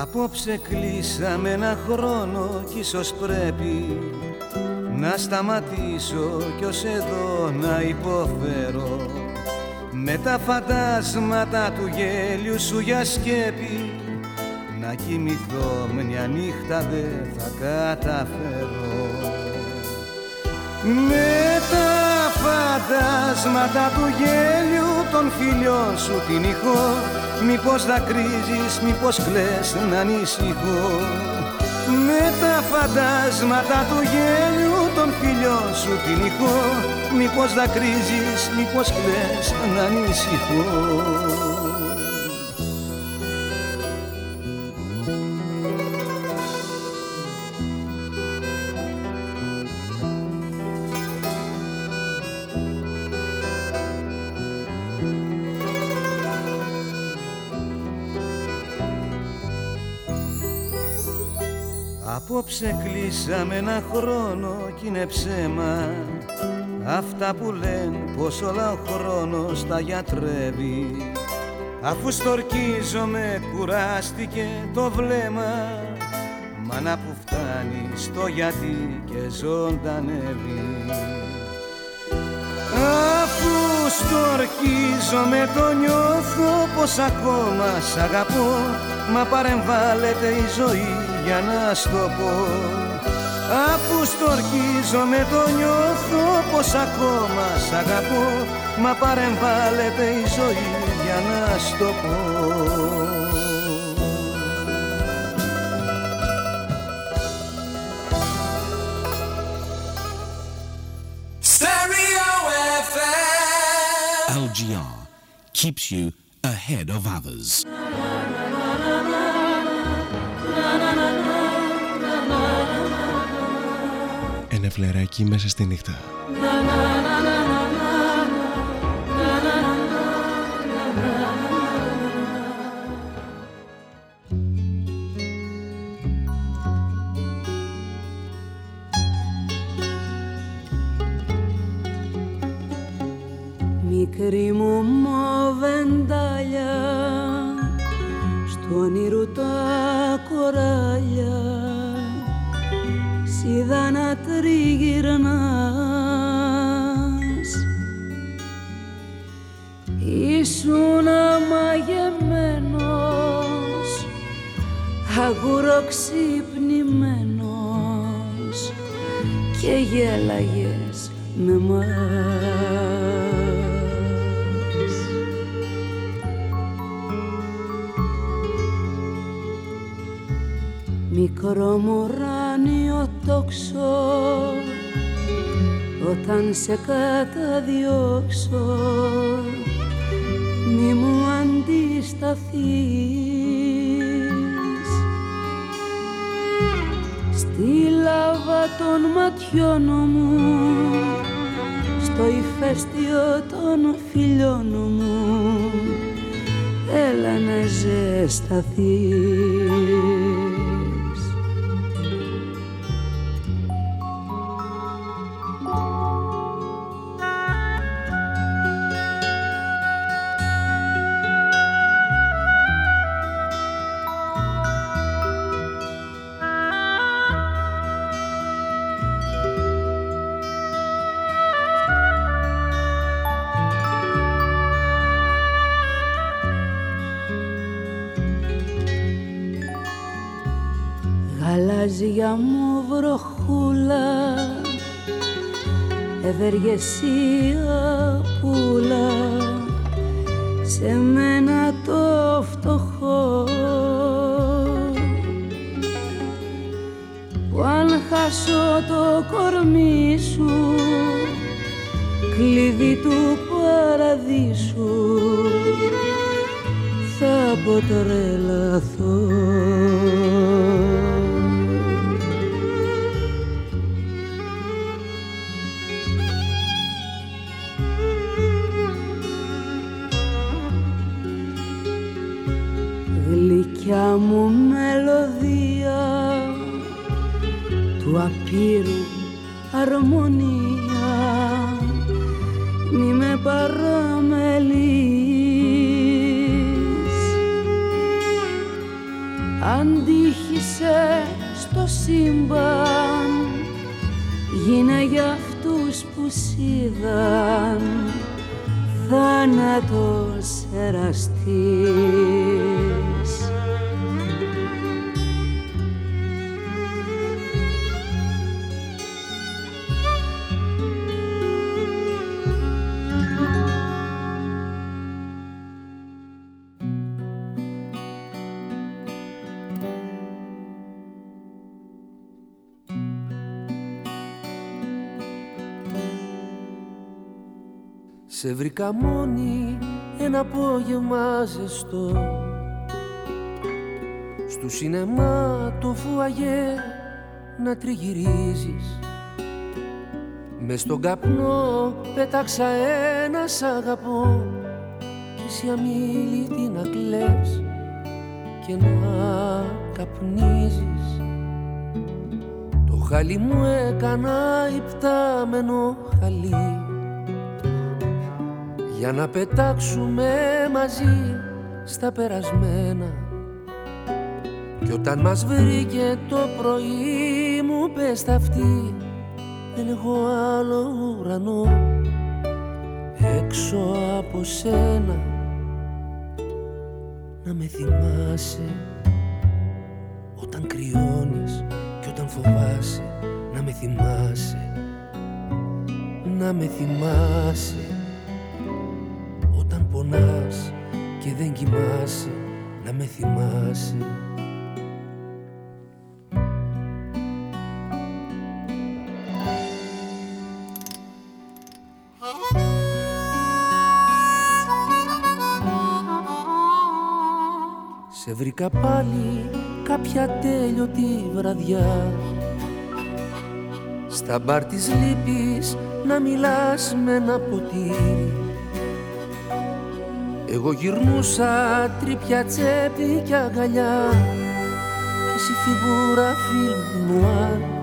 Απόψε κλείσαμε ένα χρόνο κι ίσως πρέπει να σταματήσω κι ως εδώ να υποφέρω. Με τα φαντάσματα του γέλιου σου για σκέπη να κοιμηθώ μια νύχτα δεν θα καταφέρω. Με τα φαντάσματα του γέλιου των φιλιών σου την ηχό Μήπως δακρύζεις, μήπως κλαις να ανησυχώ. Με τα φαντάσματα του γέλιου των φιλιών σου την ηχό Μήπως δακρύζεις, μήπως κλαις να ανησυχώ Απόψε κλείσαμε ένα χρόνο κι είναι ψέμα. Αυτά που λένε πως όλα ο χρόνος τα γιατρεύει. Αφού στορκίζομαι κουράστηκε το βλέμμα. Μάνα που φτάνει στο γιατί και ζωντανεύει. Αφού στορκίζομαι το νιώθω πως ακόμα σ' αγαπώ. Μα παρεμβάλλεται η ζωή για να σου το πω Αφού στορκίζομαι το νιώθω πως ακόμα σ' αγαπώ Μα παρεμβάλλεται η ζωή για να σου το πω LGR keeps you ahead of others. Ένα φλεράκι μέσα στη νύχτα. Μικρή μου μοβεντάλια στο όνειρο τα κοράλια σ' να τριγυρνάς. Ήσουν αμαγεμένος αγουροξυπνημένος και γέλαγες με μας. Μικρό μωράνιο τόξο όταν σε καταδιώξω μη μου αντισταθείς. Στη λάβα των ματιών μου στο ηφαίστειο των φιλιών μου έλα να ζεσταθείς ευεργεσία Σε βρήκα μόνη ένα απόγευμα ζεστό. Στου σινεμά το φουαγέ να τριγυρίζεις. Μες στον καπνό πέταξα ένα σ' αγαπώ. Κι εσύ αμήλυτη να κλαις και να καπνίζεις. Το χαλί μου έκανα υπτάμενο χαλί για να πετάξουμε μαζί στα περασμένα. Κι όταν μας βρήκε το πρωί μου πες τα αυτή δεν έχω άλλο ουρανό έξω από σένα να με θυμάσαι όταν κρυώνεις και όταν φοβάσαι. Να με θυμάσαι να με θυμάσαι. όταν πονάς και δεν κοιμάσαι να με θυμάσαι. Σε βρήκα πάλι κάποια τέλειωτη βραδιά. Στα μπαρ της λύπης να μιλάς με ένα ποτήρι Εγώ γυρνούσα τρίπια τσέπη και αγκαλιά Και εσύ φιγούρα φιλμ νουάρ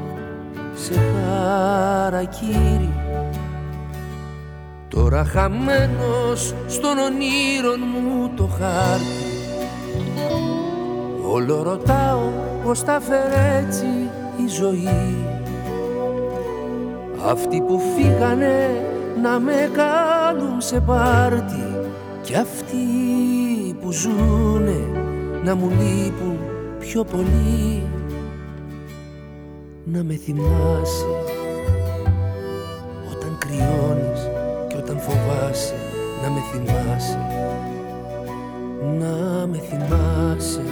σε χαρακύρι. Τώρα χαμένος στον ονείρον μου το χάρτη. Όλο ρωτάω πως τα φέρε έτσι η ζωή. Αυτοί που φύγανε να με κάνουν σε πάρτι Κι αυτοί που ζουνε να μου λείπουν πιο πολύ Να με θυμάσαι όταν κρυώνεις και όταν φοβάσαι Να με θυμάσαι να με θυμάσαι.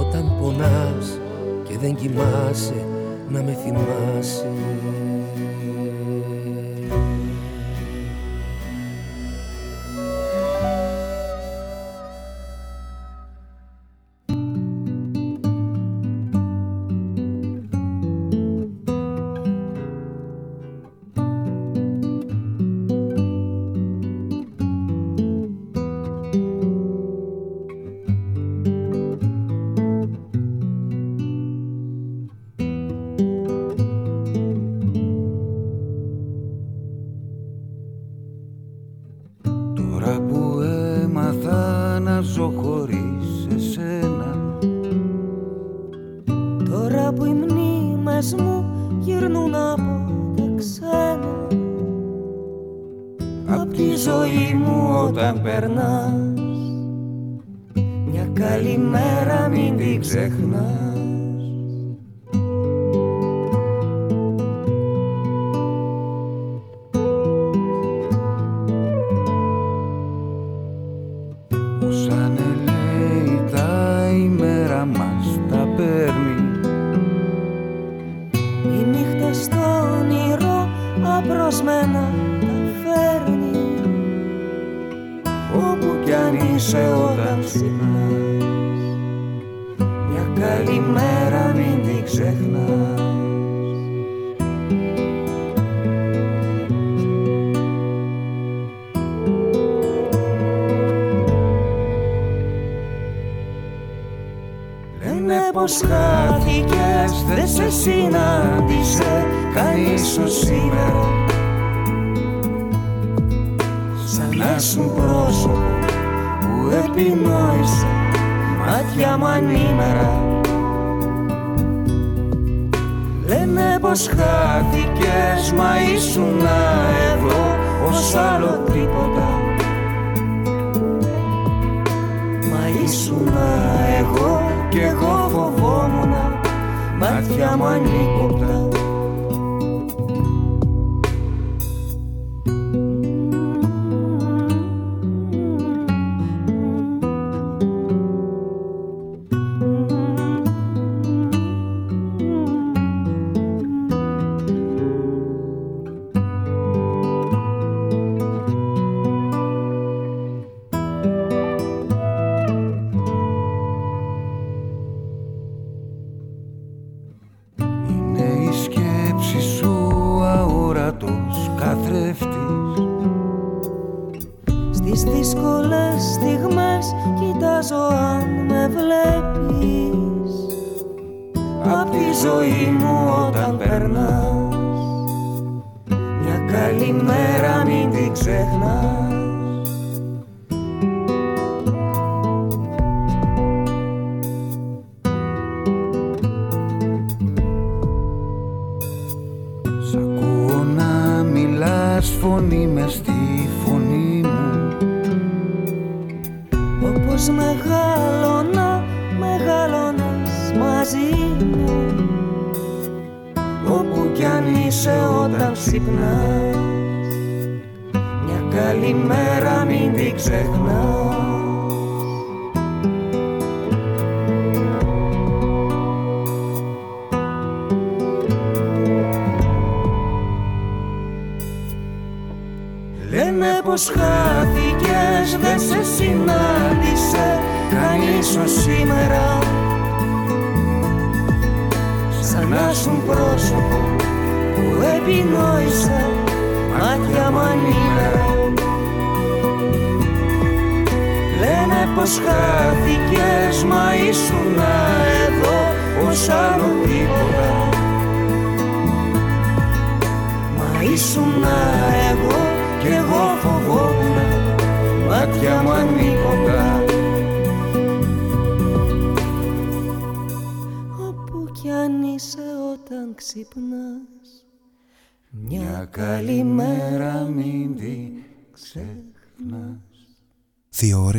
Όταν πονάς και δεν κοιμάσαι να με θυμάσαι Λένε πως χάθηκες, δεν σε συνάντησε κανείς σου σήμερα Σαν να σου πρόσωπο που επινόησε μάτια μου ανήμερα. πως χάθηκες Μα ήσουν εδώ ως άλλο τίποτα. Μα ήσουν εγώ και εγώ φοβόμουνα Μάτια μου ανίποτα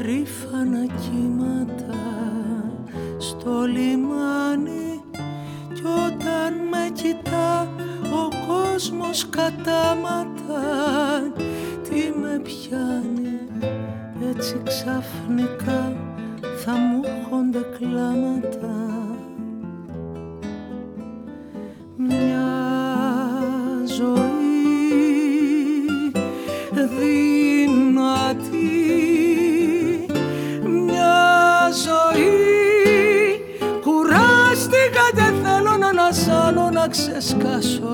περήφανα κύματα στο λιμάνι κι όταν με κοιτά ο κόσμος κατάματα τι με πιάνει; Έτσι ξαφνικά θα μου έρχονται κλάματα. ξεσκάσω.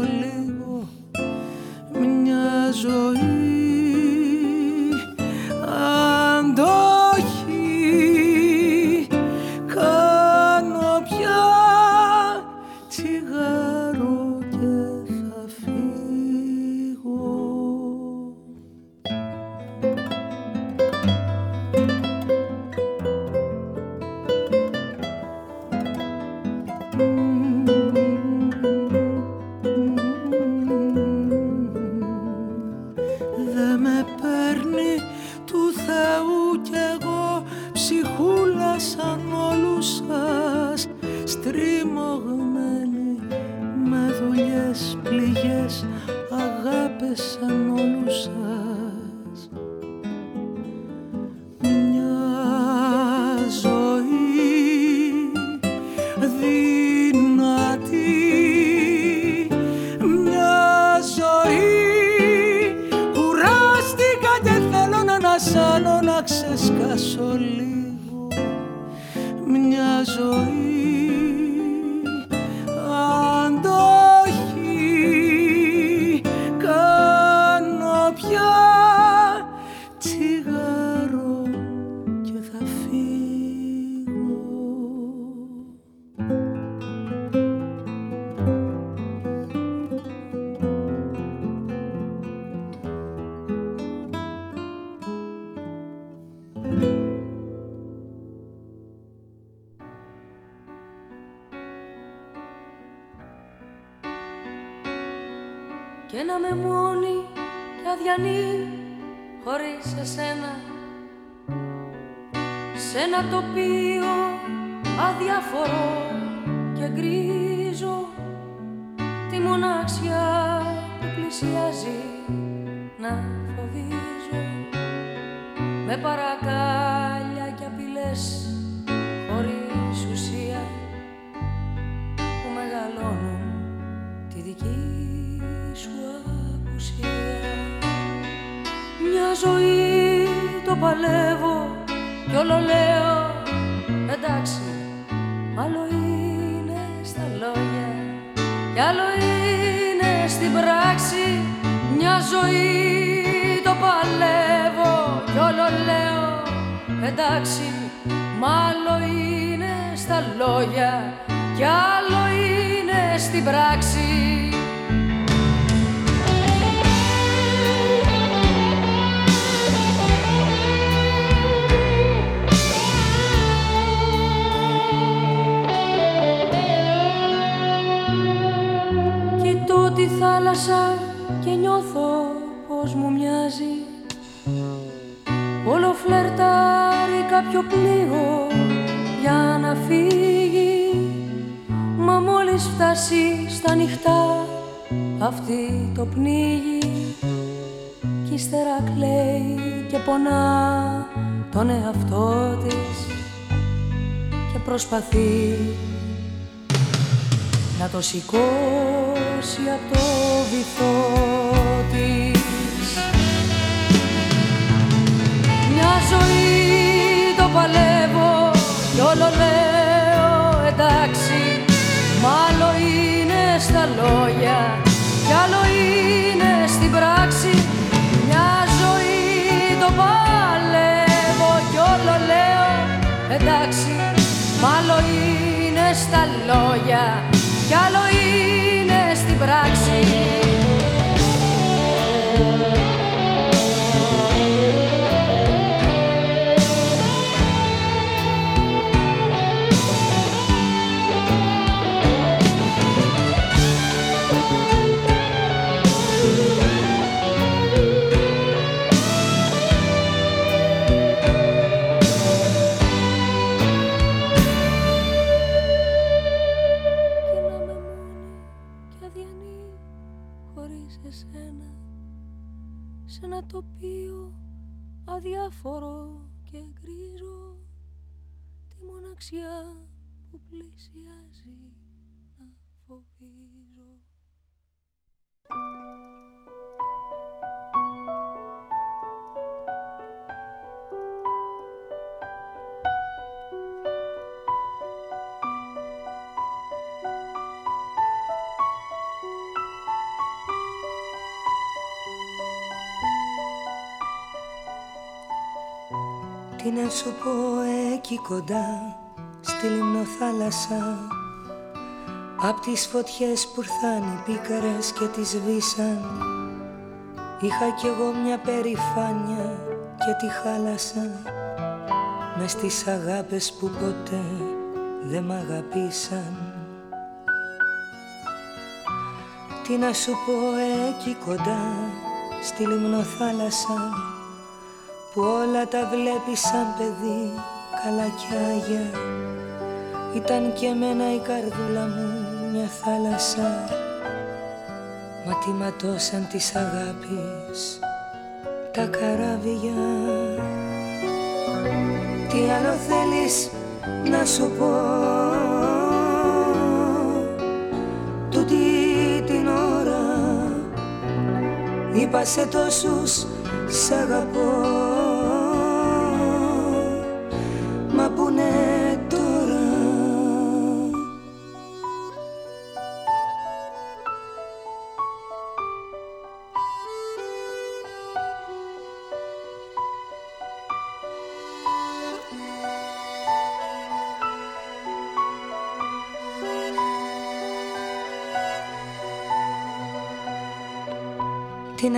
Θάλασσα και νιώθω πως μου μοιάζει. Όλο φλερτάρει κάποιο πλοίο για να φύγει. Μα μόλις φτάσει στα νυχτά αυτή το πνίγει. Κι ύστερα κλαίει και πονά τον εαυτό της Και προσπαθεί να το σηκώσει από το βυθό της. Μια ζωή το παλεύω κι όλο λέω εντάξει. Μ' άλλο είναι στα λόγια κι άλλο είναι στην πράξη. Μια ζωή το παλεύω κι όλο λέω εντάξει. Μ' άλλο είναι στα λόγια κι άλλο είναι στην πράξη αδιάφορο και γκρίζο τη μοναξιά που πλησιάζει Τι να σου πω εκεί κοντά στη λιμνοθάλασσα Απ' τις φωτιές που ήρθαν οι πίκαρες και τις σβήσαν Είχα κι εγώ μια περηφάνια και τη χάλασα Μες στις αγάπες που ποτέ δεν μ' αγαπήσαν. Τι να σου πω εκεί κοντά στη λιμνοθάλασσα που όλα τα βλέπεις σαν παιδί καλά κι άγια. Ήταν και εμένα η καρδούλα μου μια θάλασσα. Μα τι ματώσαν της αγάπης τα καράβια. Τι άλλο θέλεις να σου πω; Τούτη την ώρα Είπα σε τόσους σ' αγαπώ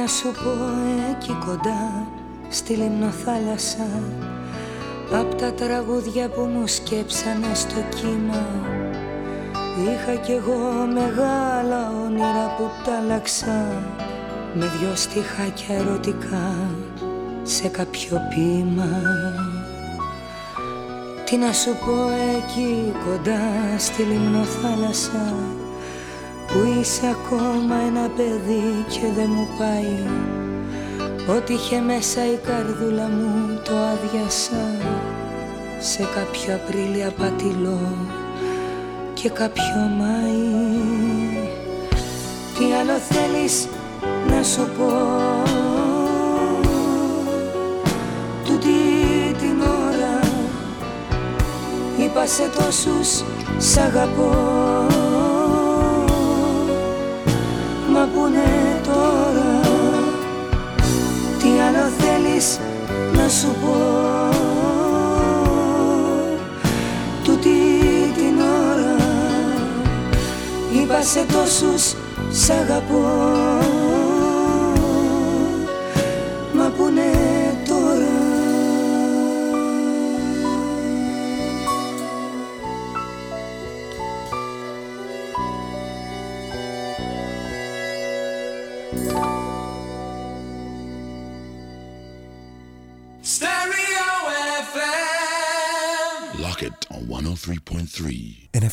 σου πω εκεί κοντά στη λιμνοθάλασσα Απ' τα τραγούδια που μου σκέψανε στο κύμα Είχα κι εγώ μεγάλα όνειρα που τα άλλαξα Με δυο στιχάκια ερωτικά σε κάποιο ποίημα Τι να σου πω εκεί κοντά στη λιμνοθάλασσα που είσαι ακόμα ένα παιδί και δεν μου πάει. Ό,τι είχε μέσα η καρδούλα μου το άδειασα Σε κάποιο Απρίλιο πατηλό και κάποιο Μάη. Τι άλλο θέλεις να σου πω; Τούτη την ώρα είπα σε τόσους σ' αγαπώ μα που είναι τώρα. Τι άλλο θέλεις να σου πω. Τούτη την ώρα Είπα σε τόσους σ' αγαπώ. Μα που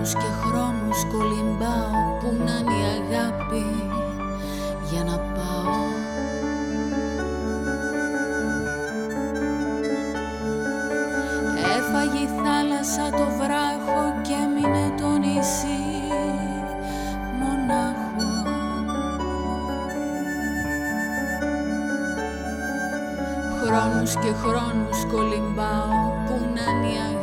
Και χρώμους κολυμπάω που να είναι η αγάπη για να πάω. Έφαγε θάλασσα το βράχο και έμεινε το νησί μονάχο. Χρόνους και χρόνους κολυμπάω που να είναι η αγάπη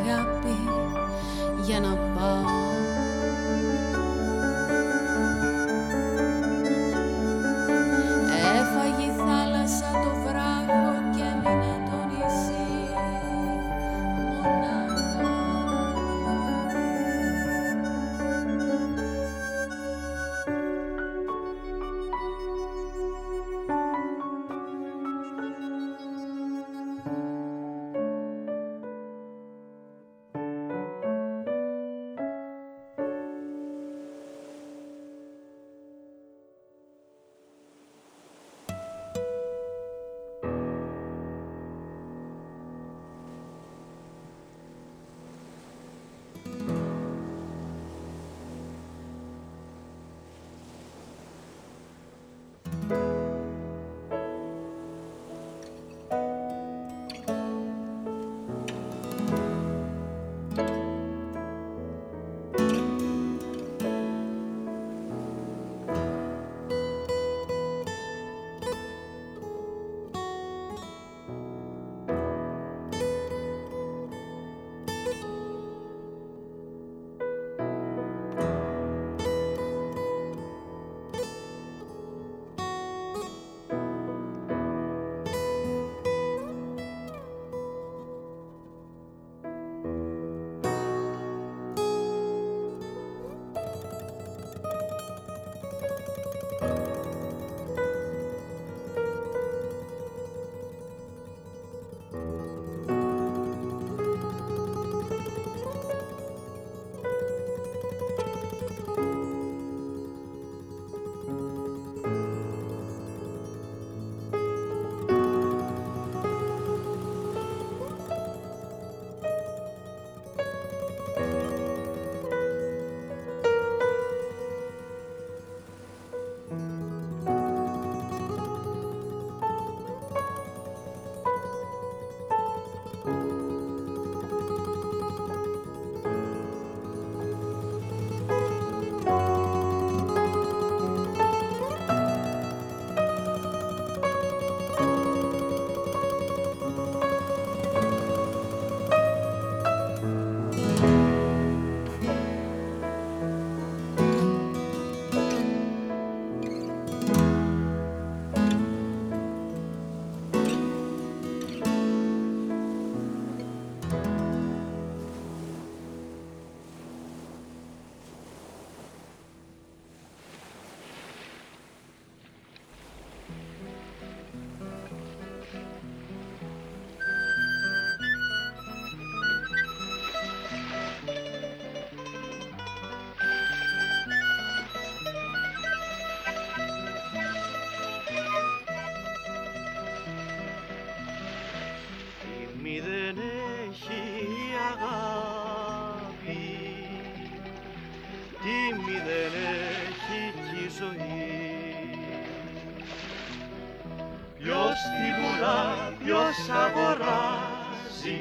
ποιος αγοράζει,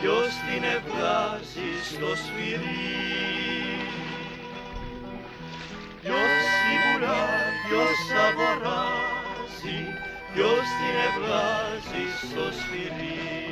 ποιος την ευγάζει στο σφυρί. Ποιος σιγουρά, ποιος αγοράζει, ποιος την ευγάζει στο σφυρί.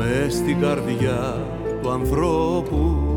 μες στην καρδιά του ανθρώπου.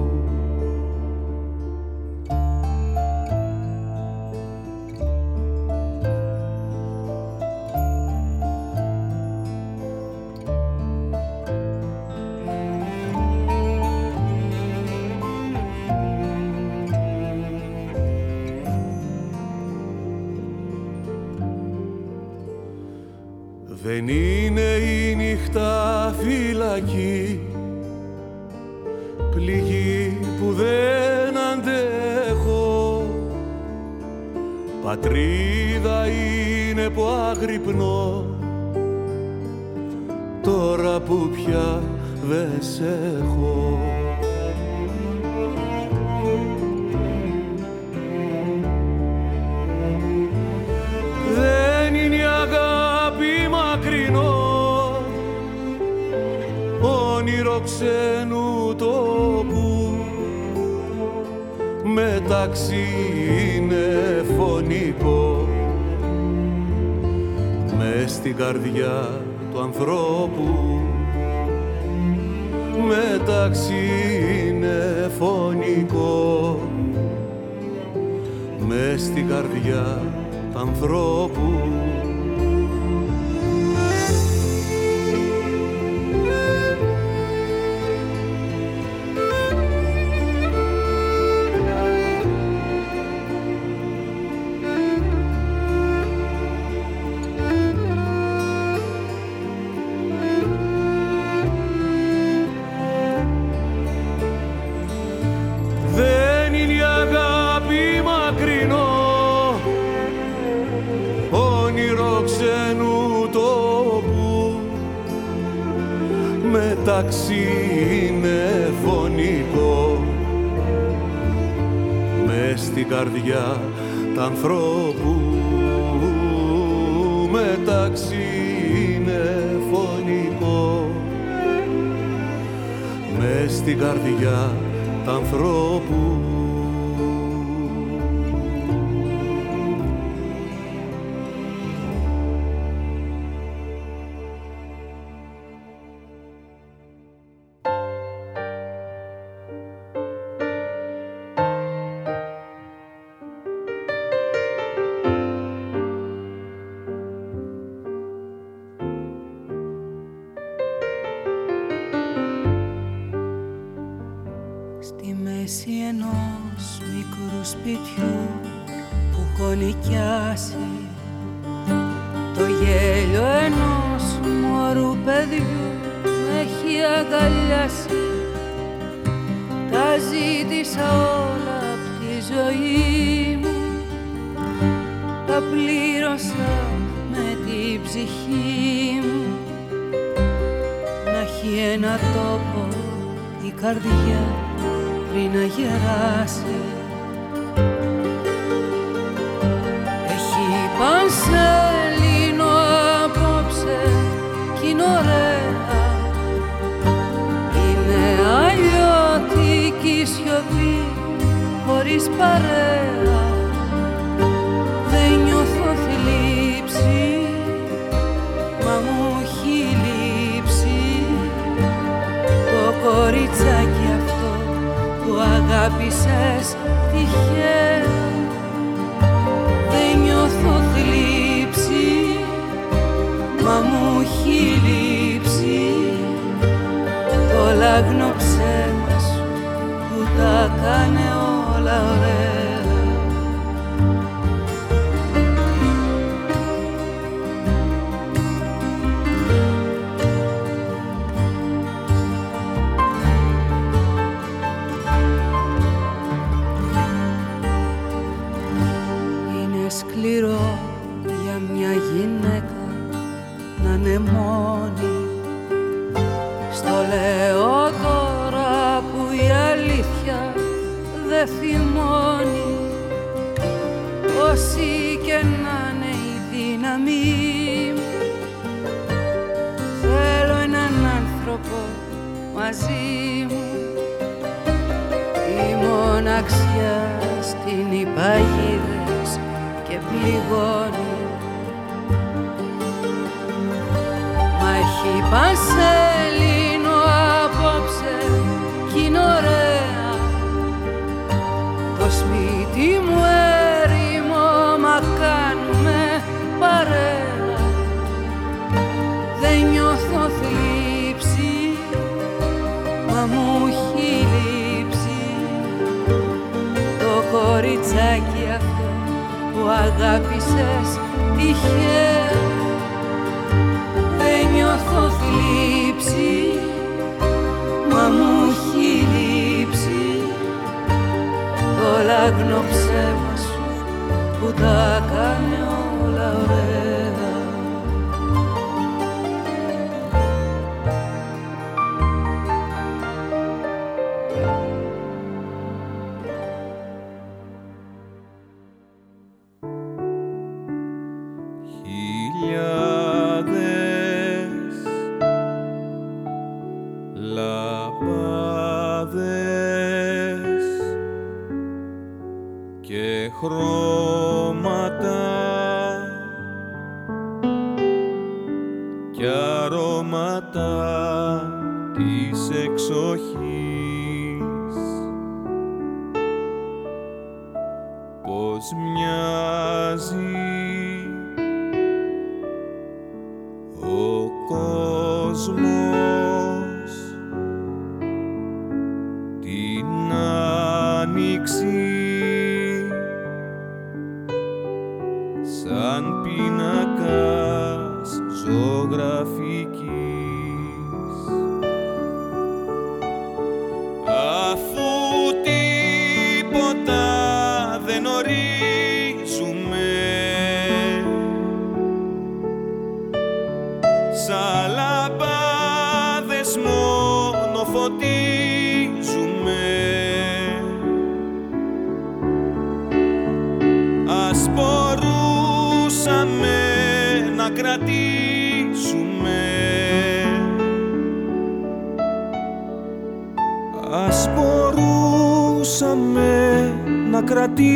μπορούσαμε να κρατήσουμε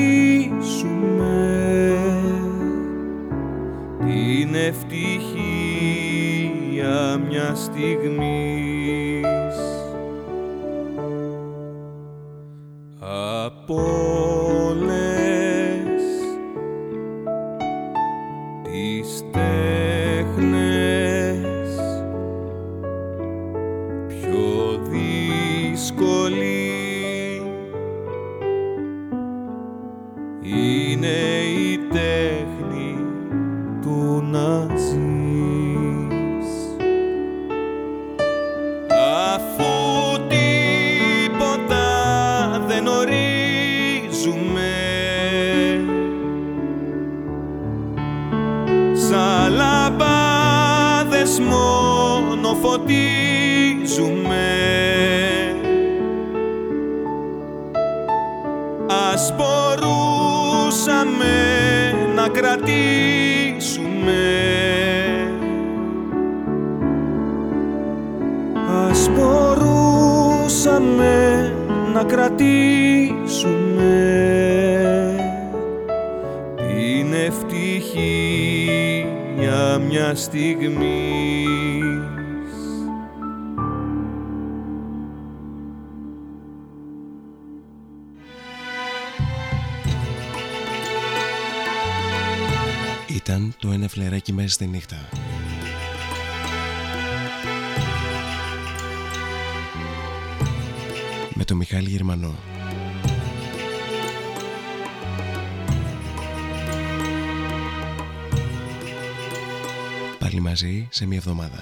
την ευτυχία μια στιγμή. semiautomada.